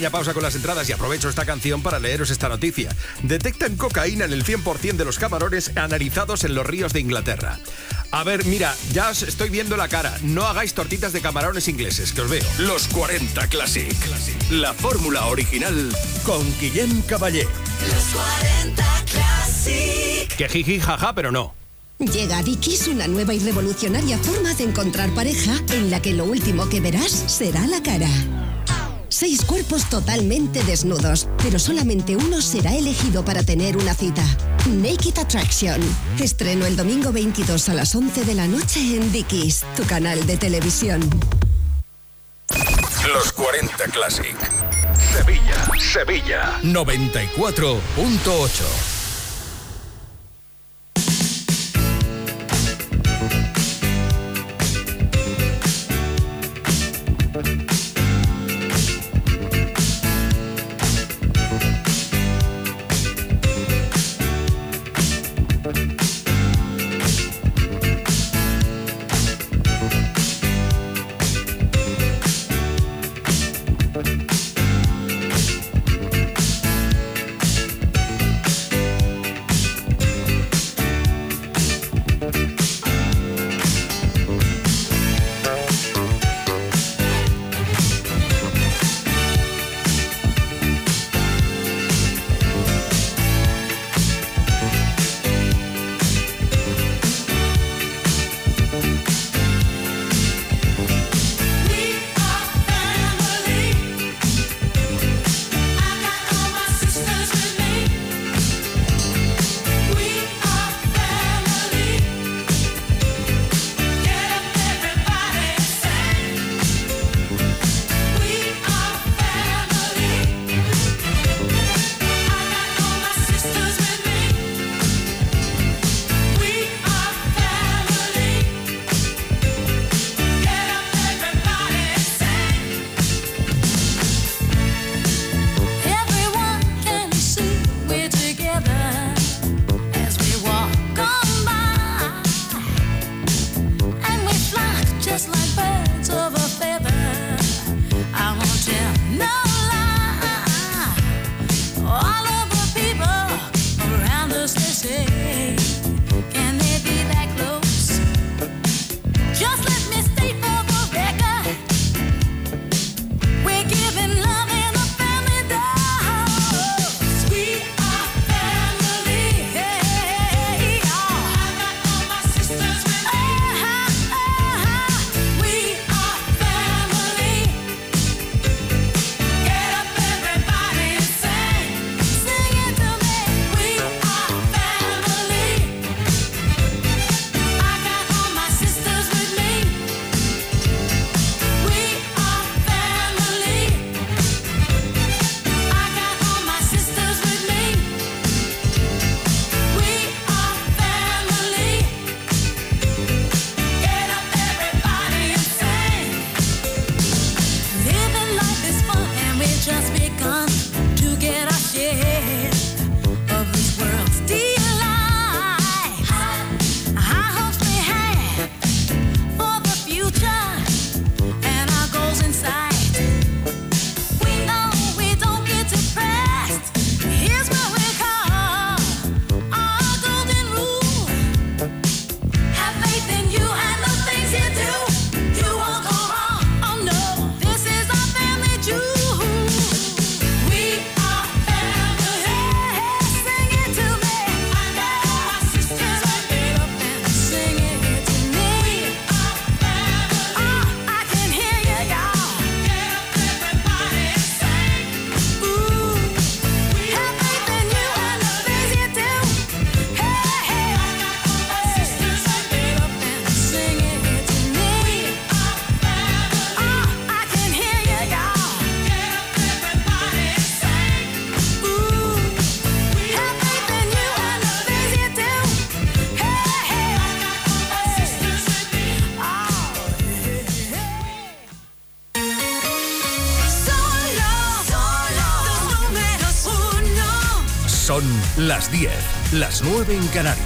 Pequeña pausa con las entradas y aprovecho esta canción para leeros esta noticia. Detectan cocaína en el 100% de los camarones analizados en los ríos de Inglaterra. A ver, mira, ya os estoy viendo la cara. No hagáis tortitas de camarones ingleses, que os veo. Los 40 Classic. La fórmula original con Guillem Caballé. Los 40 Classic. Que jiji, jaja, pero no. Llega a Dickies una nueva y revolucionaria forma de encontrar pareja en la que lo último que verás será la cara. Seis cuerpos totalmente desnudos, pero solamente uno será elegido para tener una cita. Naked Attraction. Estreno el domingo 22 a las 11 de la noche en Dickies, tu canal de televisión. Los 40 Classic. Sevilla, Sevilla. 94.8. las 9 en.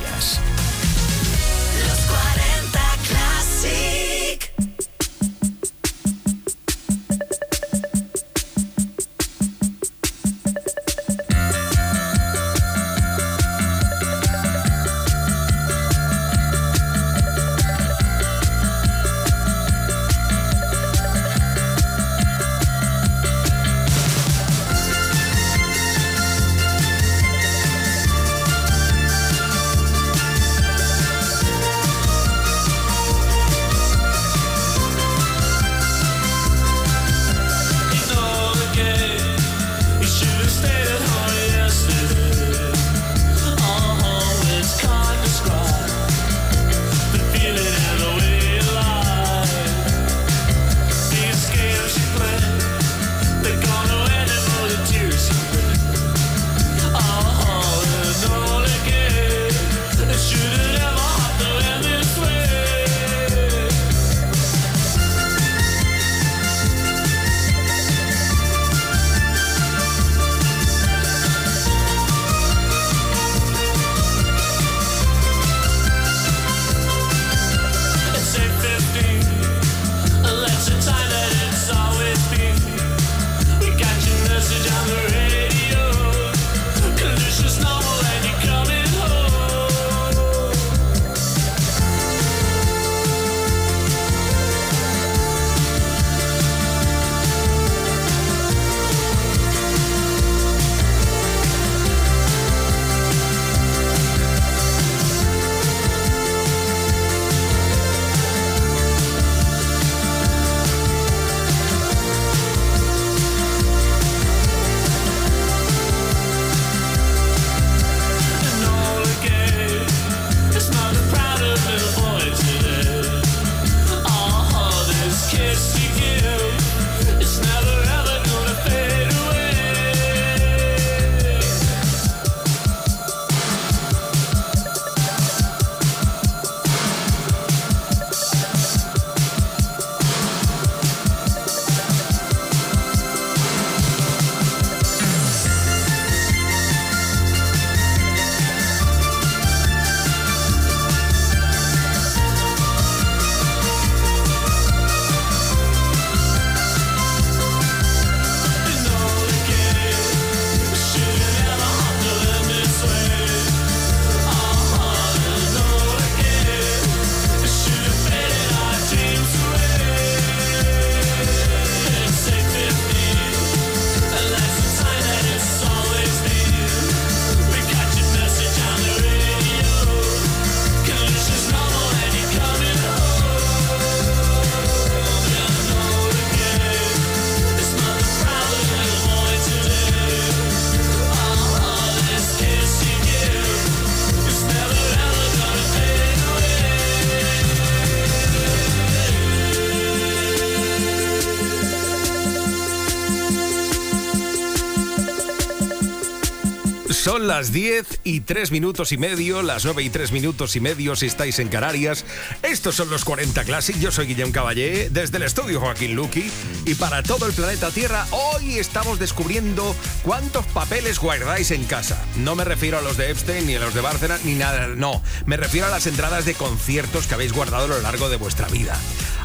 Las 10 y 3 minutos y medio, las 9 y 3 minutos y medio si estáis en Canarias. Estos son los 40 Classic. Yo soy Guillem Caballé, desde el estudio Joaquín Luqui. Y para todo el planeta Tierra, hoy estamos descubriendo cuántos papeles guardáis en casa. No me refiero a los de Epstein, ni a los de Bárcena, ni nada. No, me refiero a las entradas de conciertos que habéis guardado a lo largo de vuestra vida.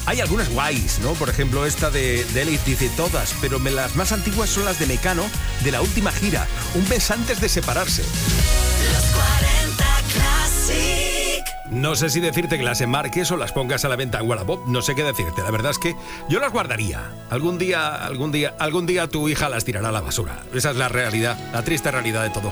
Hay algunas guays, ¿no? Por ejemplo, esta de, de dice todas, pero me- las más antiguas son las de Mecano de la última gira, un mes antes de separarse. Los 40 Classic. No sé si decirte que las enmarques o las pongas a la venta en Wallapop, no sé qué decirte. La verdad es que yo las guardaría. Algún día, algún día, algún día tu hija las tirará a la basura. Esa es la realidad, la triste realidad de todo.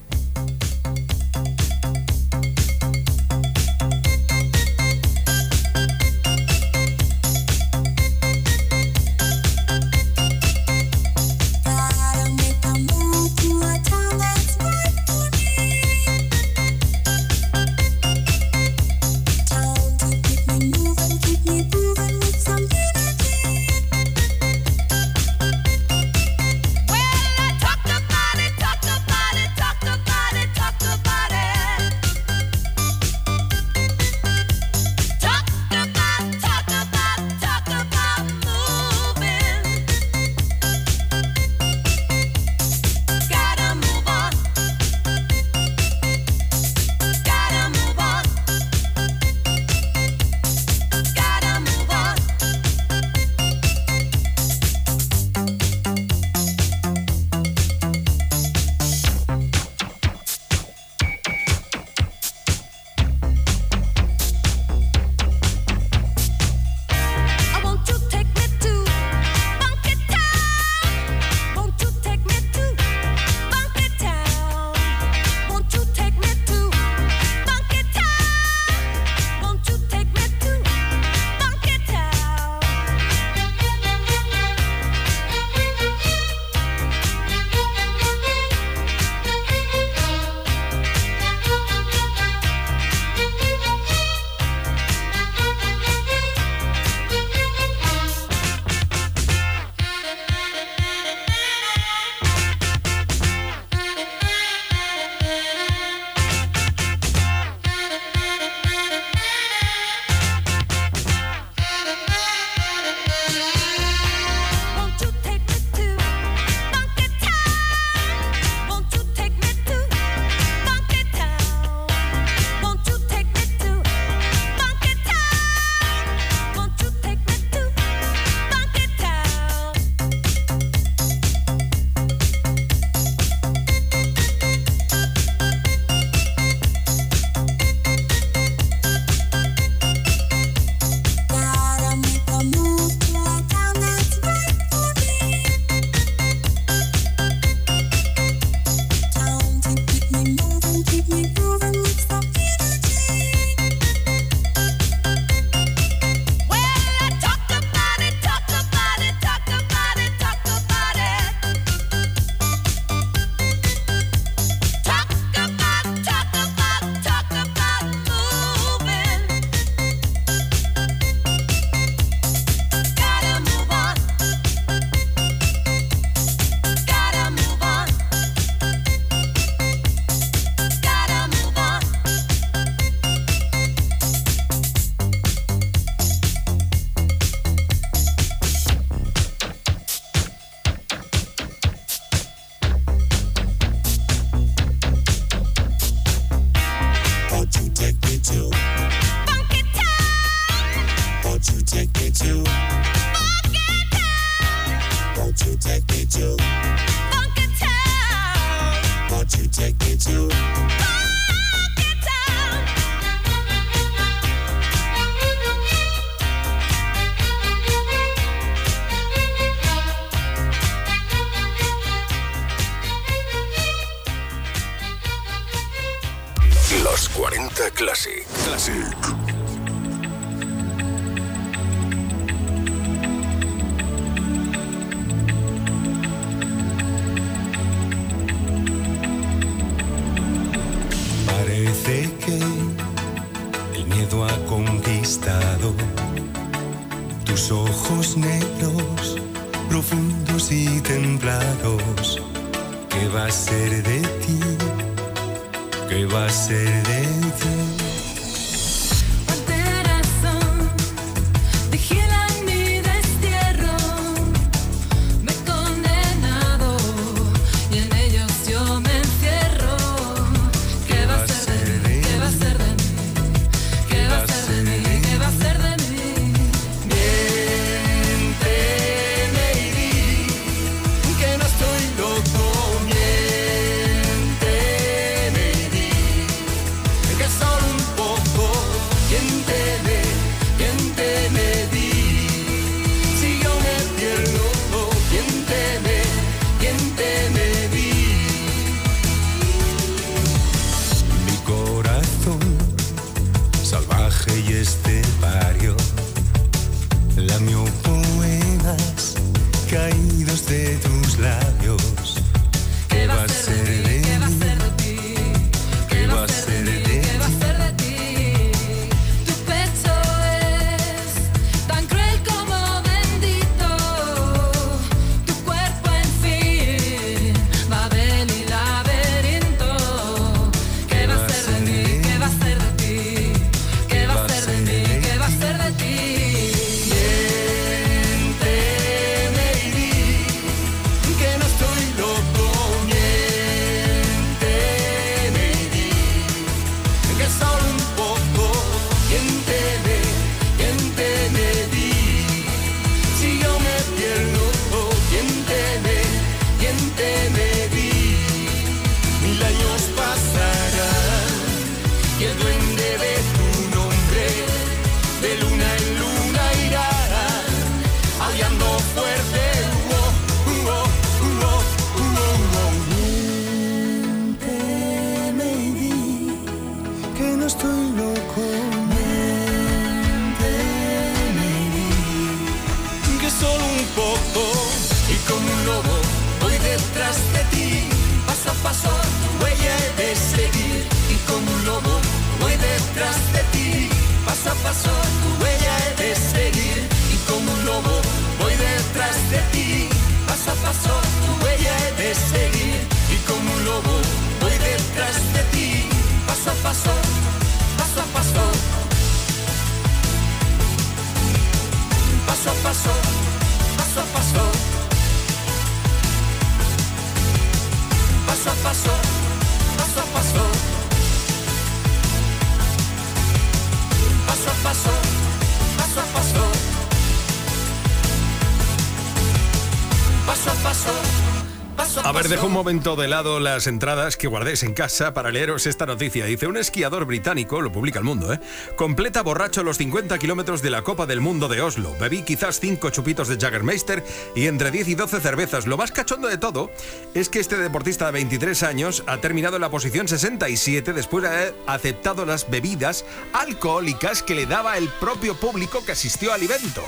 Dejo un momento de lado las entradas que guardéis en casa para leeros esta noticia. Dice, un esquiador británico, lo publica el mundo, ¿eh? Completa borracho los 50 kilómetros de la Copa del Mundo de Oslo. Bebí quizás 5 chupitos de Jaggermeister y entre 10 y 12 cervezas. Lo más cachondo de todo es que este deportista de 23 años ha terminado en la posición 67 después de haber aceptado las bebidas alcohólicas que le daba el propio público que asistió al evento.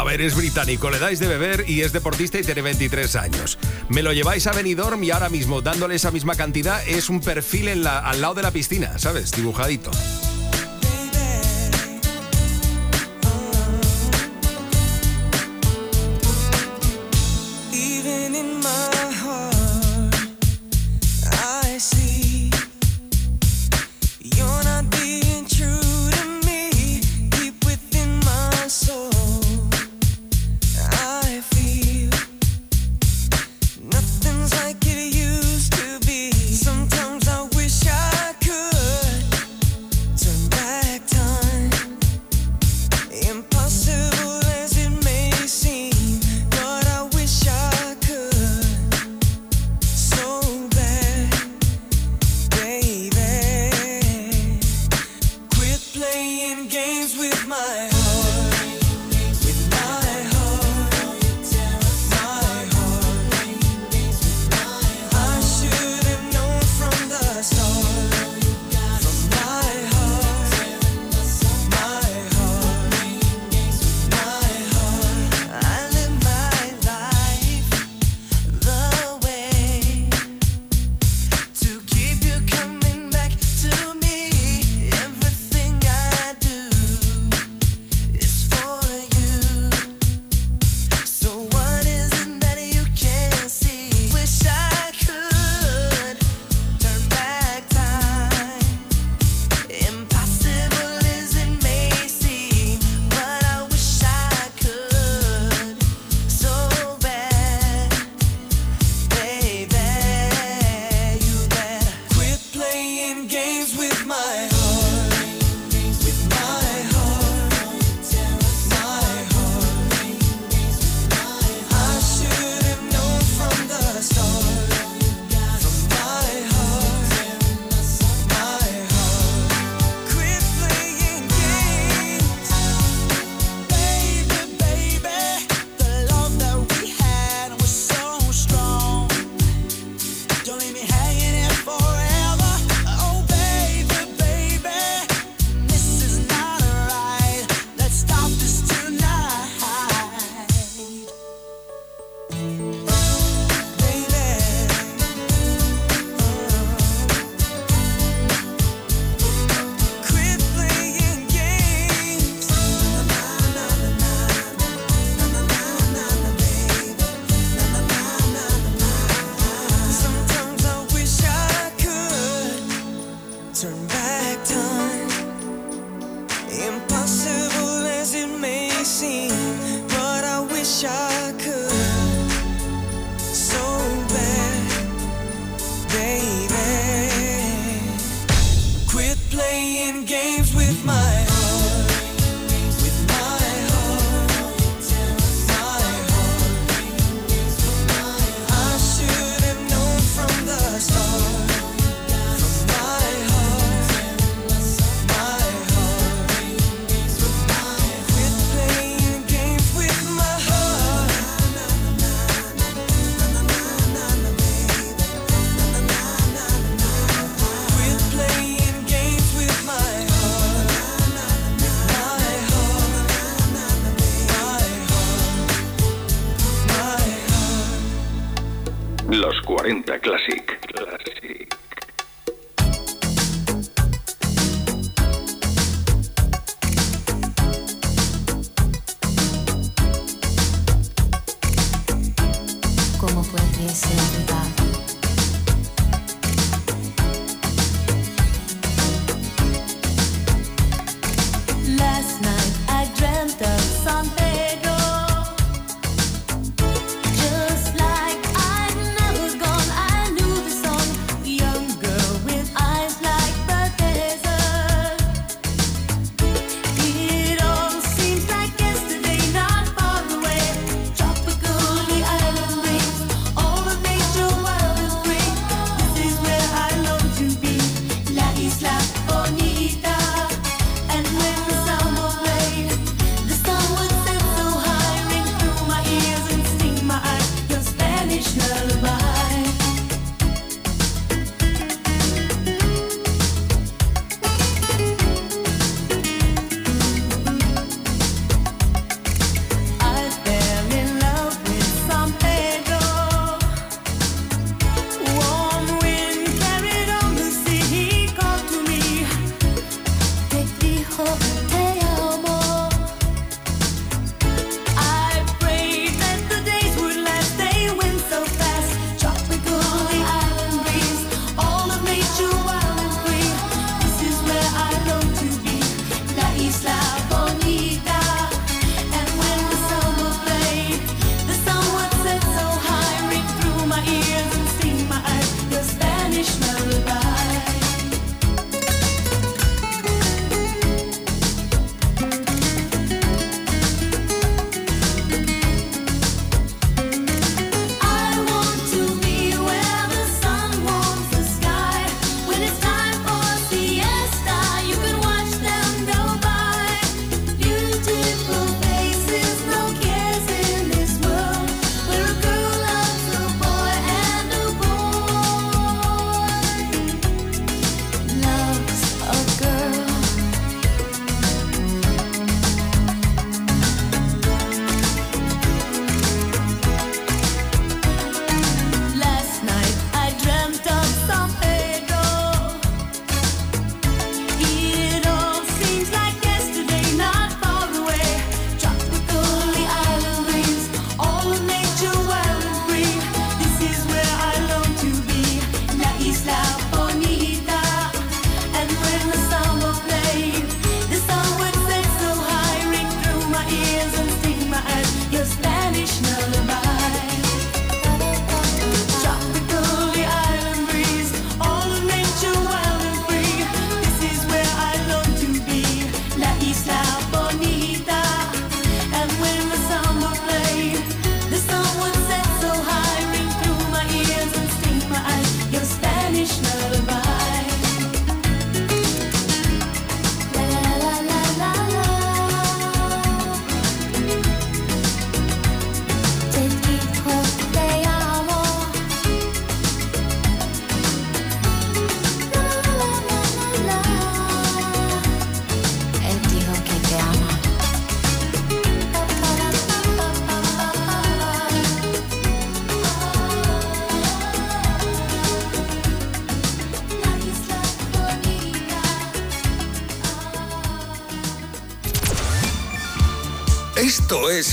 A ver, es británico, le dais de beber y es deportista y tiene 23 años. Me lo lleváis a Benidorm y ahora mismo dándole esa misma cantidad es un perfil en la- al lado de la piscina, ¿sabes? Dibujadito.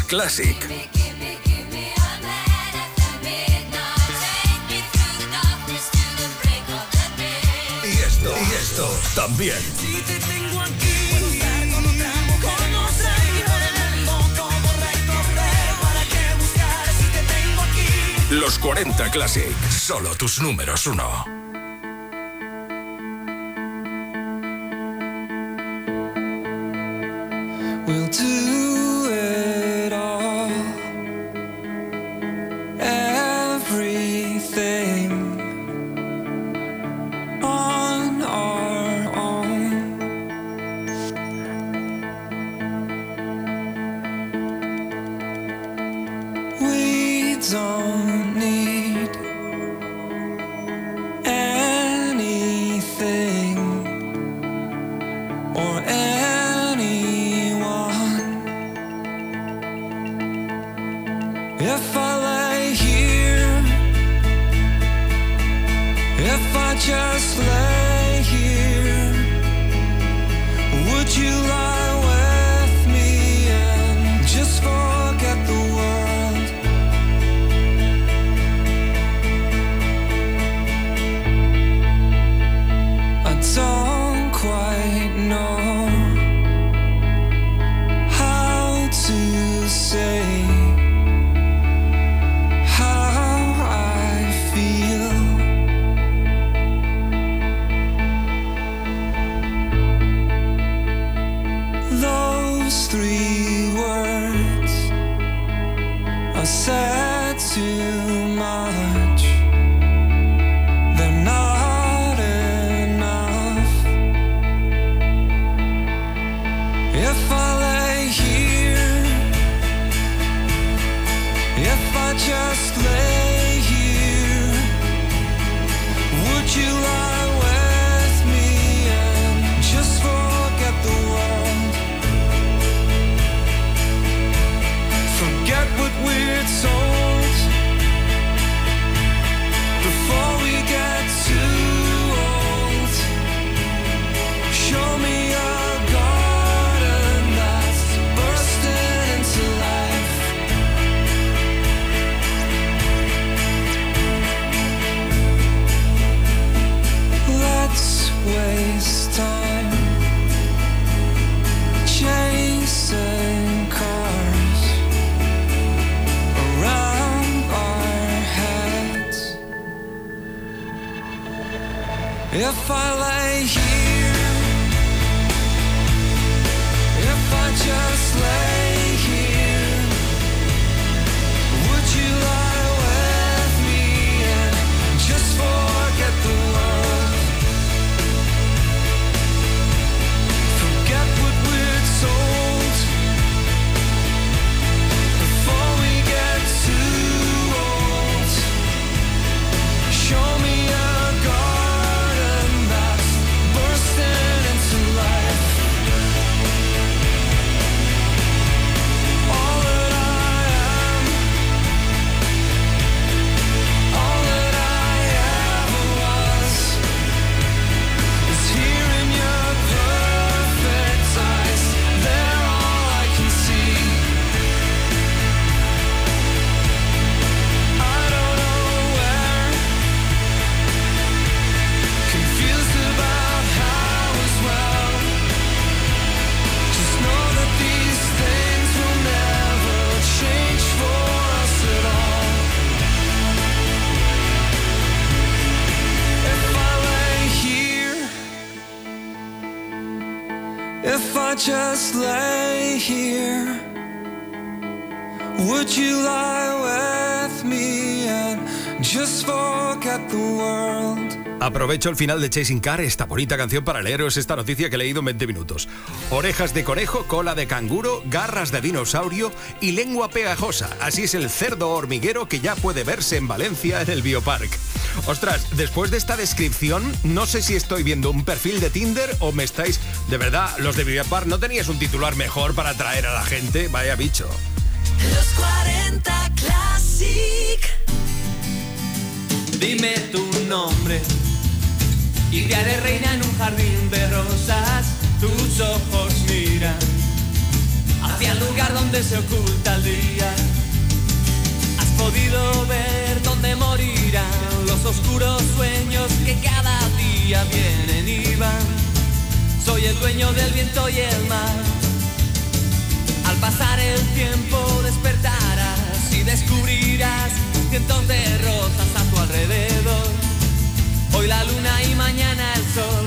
Classic. Y esto, y esto también. Si te tengo aquí. Los 40 Classic, solo tus números uno. If I just lay here, would you lie with me and just forget the world? Aprovecho el final de Chasing Car, esta bonita canción para leeros esta noticia que he leído en 20 minutos. Orejas de conejo, cola de canguro, garras de dinosaurio y lengua pegajosa. Así es el cerdo hormiguero que ya puede verse en Valencia en el Biopark. Ostras, después de esta descripción, no sé si estoy viendo un perfil de Tinder o me estáis... De verdad, los de Biopark, ¿no tenías un titular mejor para atraer a la gente? Vaya bicho. Los 40 Classic. Dime tu nombre y te haré reina en un jardín de rosas. Tus ojos miran hacia el lugar donde se oculta el día. Has podido ver morirán los oscuros sueños que cada día vienen y van. Soy el dueño del viento y el mar. Al pasar el tiempo despertarás y descubrirás cientos de rosas a tu alrededor. Hoy la luna y mañana el sol.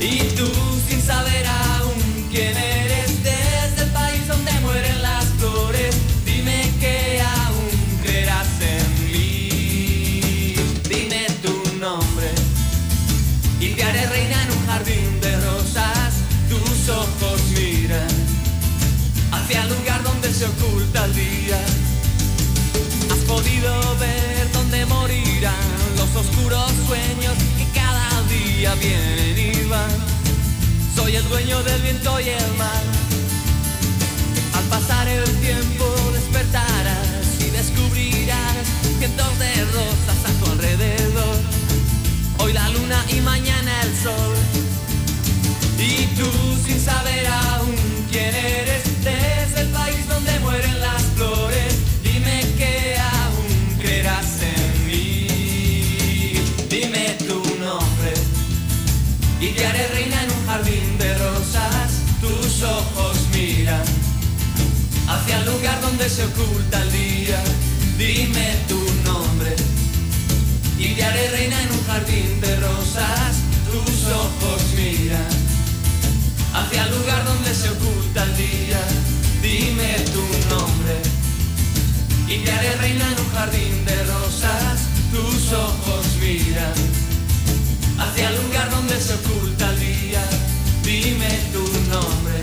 Y tú sin saber aún quién eres jardín de rosas. Tus ojos miran hacia el lugar donde se oculta el día. Has podido ver dónde morirán los oscuros sueños que cada día vienen y van. Soy el dueño del viento y el mar. Al pasar el tiempo despertarás y descubrirás cientos de rosas a tu alrededor. lessons y tú sin saber aún quién eres, desde el país donde mueren las flores, dime que aún creerás en mí. Dime tu nombre y te haré reina en un jardín de rosas. Tus ojos miran hacia el lugar donde se oculta el día. Dime tu nombre y te haré reina en un jardín de rosas. Tus ojos hacia el lugar donde se oculta el día. Dime tu nombre y te haré reina en un jardín de rosas. Tus ojos miran hacia el lugar donde se oculta el día. Dime tu nombre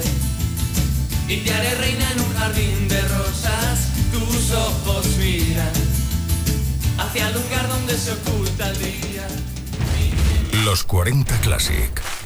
y te haré reina en un jardín de rosas. Tus ojos miran hacia el lugar donde se oculta el día. Los 40 Classic.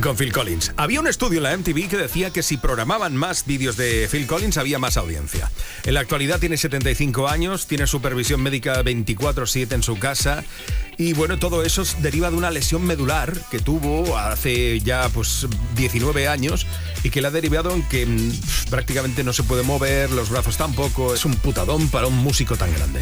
Con Phil Collins. Había un estudio en la MTV que decía que si programaban más vídeos de Phil Collins había más audiencia. En la actualidad tiene 75 años, tiene supervisión médica 24/7 en su casa y bueno, todo eso deriva de una lesión medular que tuvo hace ya pues 19 años y que le ha derivado en que mm, prácticamente no se puede mover, los brazos tampoco, es un putadón para un músico tan grande.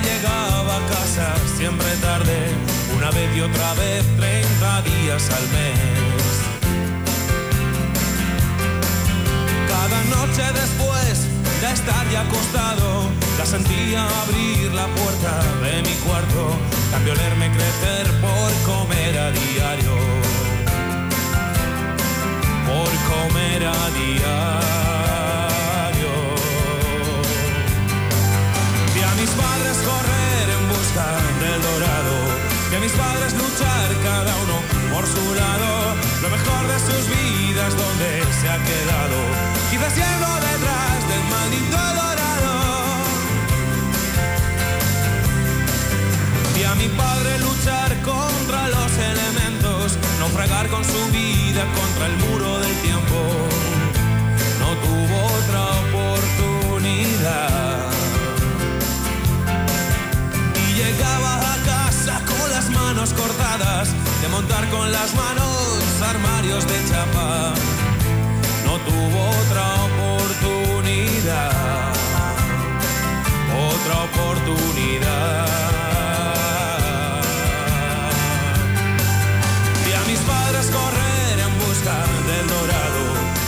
Llegaba a casa siempre tarde, vez otra vez, 30 días al mes. Cada noche después de estar ya acostado, la sentía abrir la puerta de mi cuarto, cambio leerme crecer por comer a diario por comer a diario. Mis padres luchar cada uno por su lado, lo mejor de sus vidas donde se ha quedado, quizás yendo detrás del maldito dorado. Vi a mi padre luchar contra los elementos, naufragar con su vida contra el muro del tiempo. De montar con las manos armarios de chapa. No tuvo otra oportunidad. Otra oportunidad. Vi a mis padres correr en busca del dorado.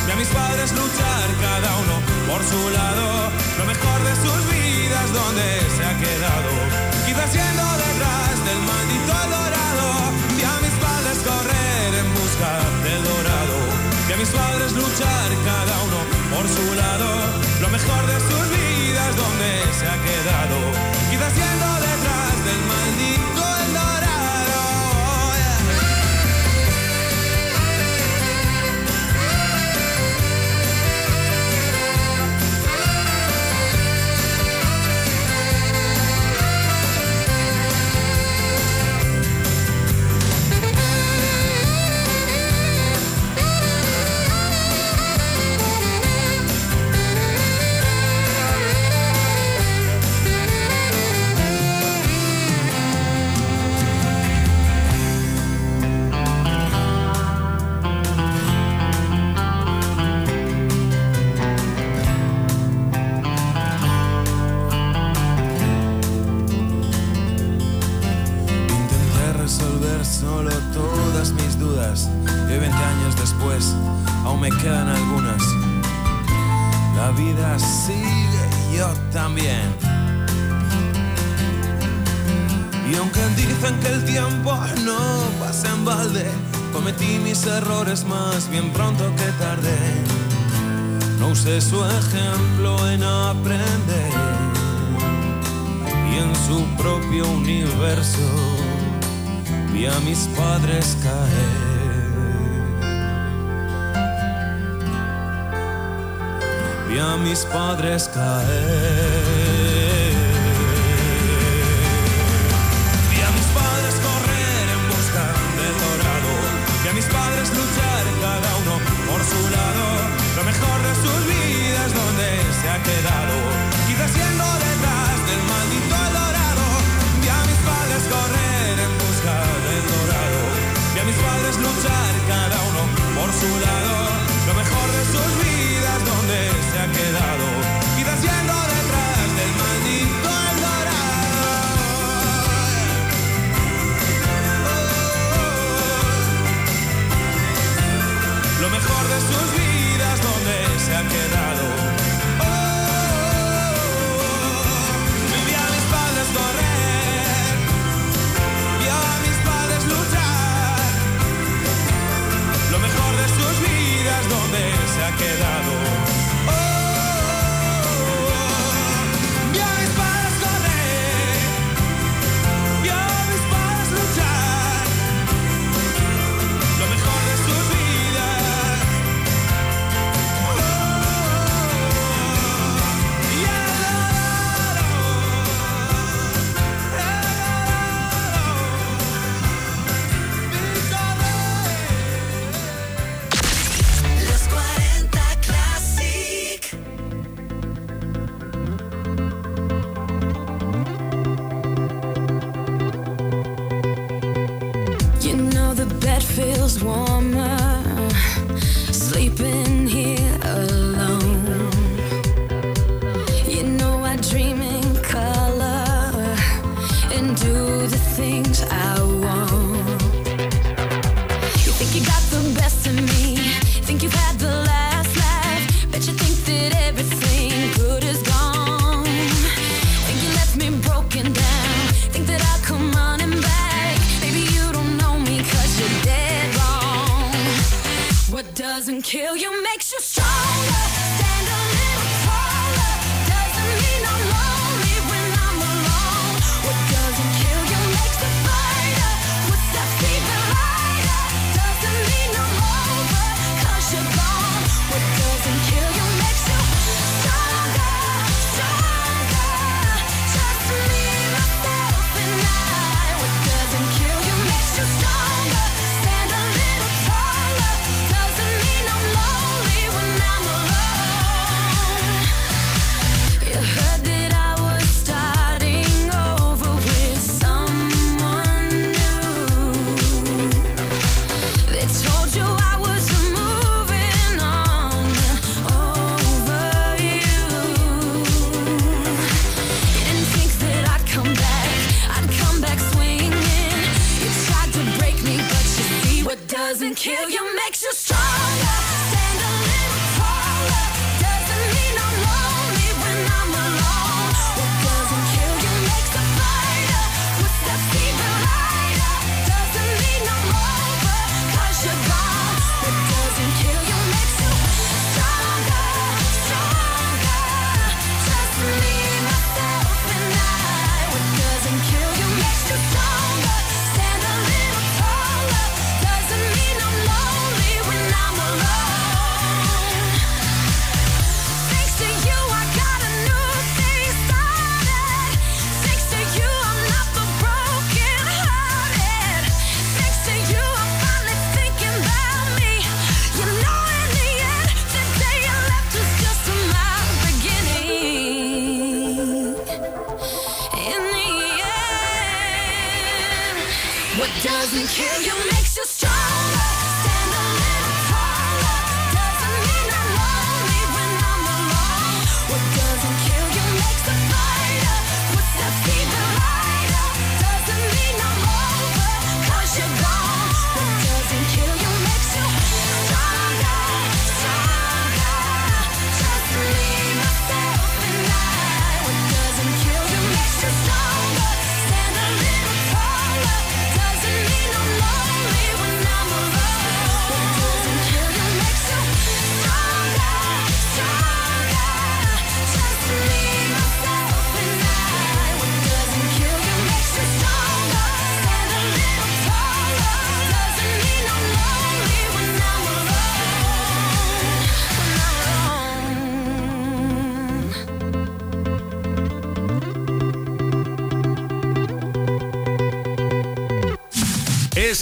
Vi a mis padres luchar cada uno por su lado. Lo mejor de sus vidas donde se ha quedado. Quizás yendo detrás del mis padres luchar cada uno por su lado. Lo mejor de sus vidas donde se ha quedado. a mis padres caer. Vi a mis padres caer. tu lado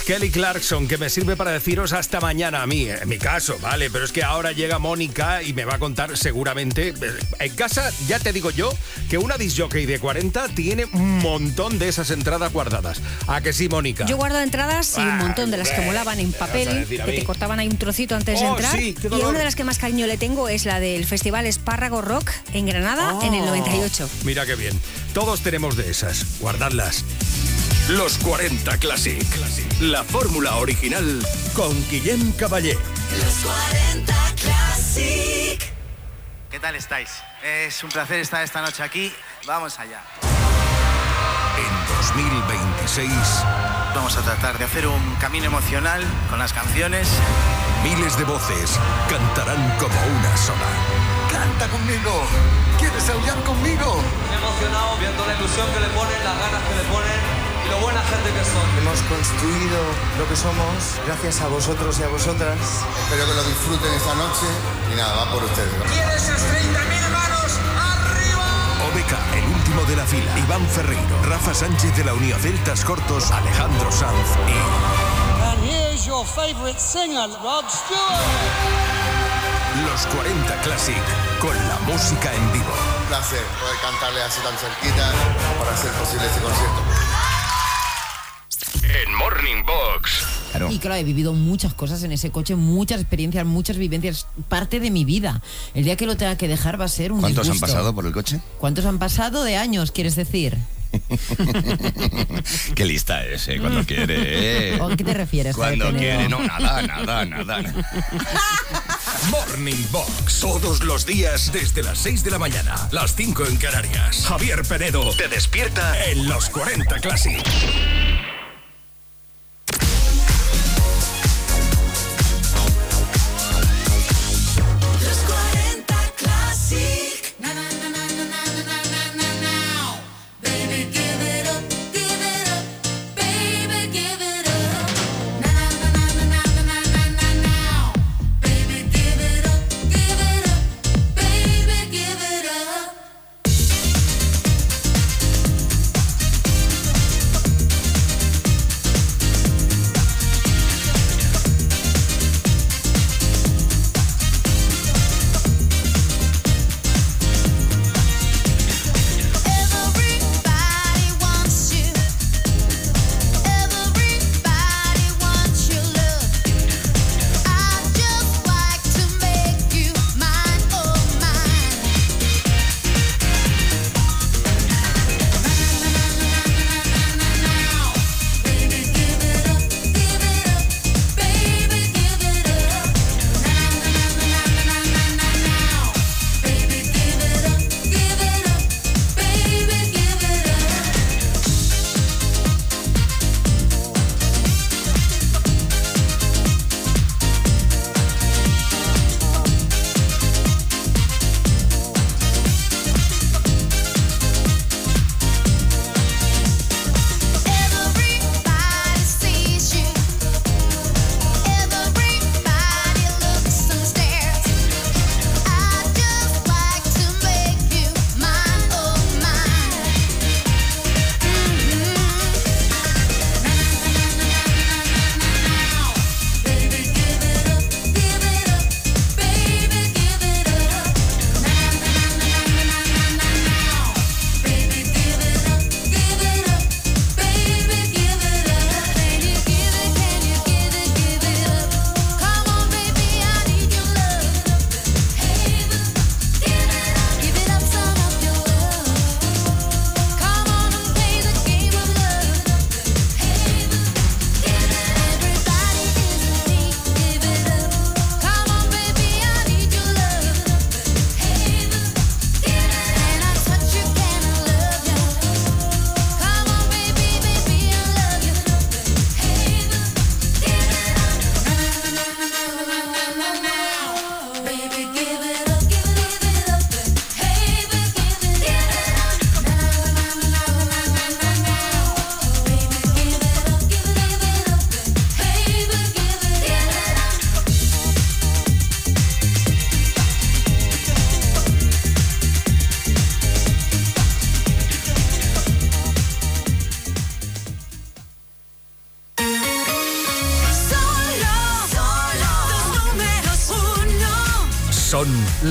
Kelly Clarkson, que me sirve para deciros hasta mañana a mí, en mi caso, ¿vale? Pero es que ahora llega Mónica y me va a contar seguramente. eh, En casa, ya te digo yo, que una disjockey de 40 tiene un montón de esas entradas guardadas. ¿A que sí, Mónica? Yo guardo entradas y un montón de las que molaban en ¿qué vas a papel, que te cortaban ahí un trocito antes de Oh, entrar. sí, y una de las que más cariño le tengo es la del Festival Espárrago Rock en Granada en el 98. Mira qué bien. Todos tenemos de esas. Guardadlas. Los 40 Classic. La fórmula original con Guillem Caballé. Los 40 Classic. ¿Qué tal estáis? Es un placer estar esta noche aquí. Vamos allá. En 2026, Vamos a tratar de hacer un camino emocional con las canciones. miles de voces cantarán como una sola. ¡Canta conmigo! ¿Quieres aullar conmigo? emocionado viendo la ilusión que le ponen, las ganas que le ponen y lo buena gente que son. Hemos construido lo que somos gracias a vosotros y a vosotras. Espero que lo disfruten esta noche y nada, va por ustedes. ¿Quieres sus 30.000 manos arriba? OBK, el último de la fila. Iván Ferreiro, Rafa Sánchez de la Unión Celtas Cortos, Alejandro Sanz y And here's your favorite singer, Rod Stewart. Los 40 Classic con la música en vivo. Un placer poder cantarle así tan cerquita para hacer posible este concierto. En Morning Box. Y claro, he vivido muchas cosas en ese coche, muchas experiencias, muchas vivencias, parte de mi vida. El día que lo tenga que dejar va a ser un ¿Cuántos han pasado por el coche? ¿Cuántos han pasado de años, quieres decir? *laughs* Qué lista es, ¿eh? Cuando quiere. ¿eh? ¿O a qué te refieres, Cuando Jaime quiere, no, nada, nada, nada. *laughs* Morning Box. Todos los días desde las 6 de la mañana. Las 5 en Canarias. Javier Penedo te despierta en los 40 Classic.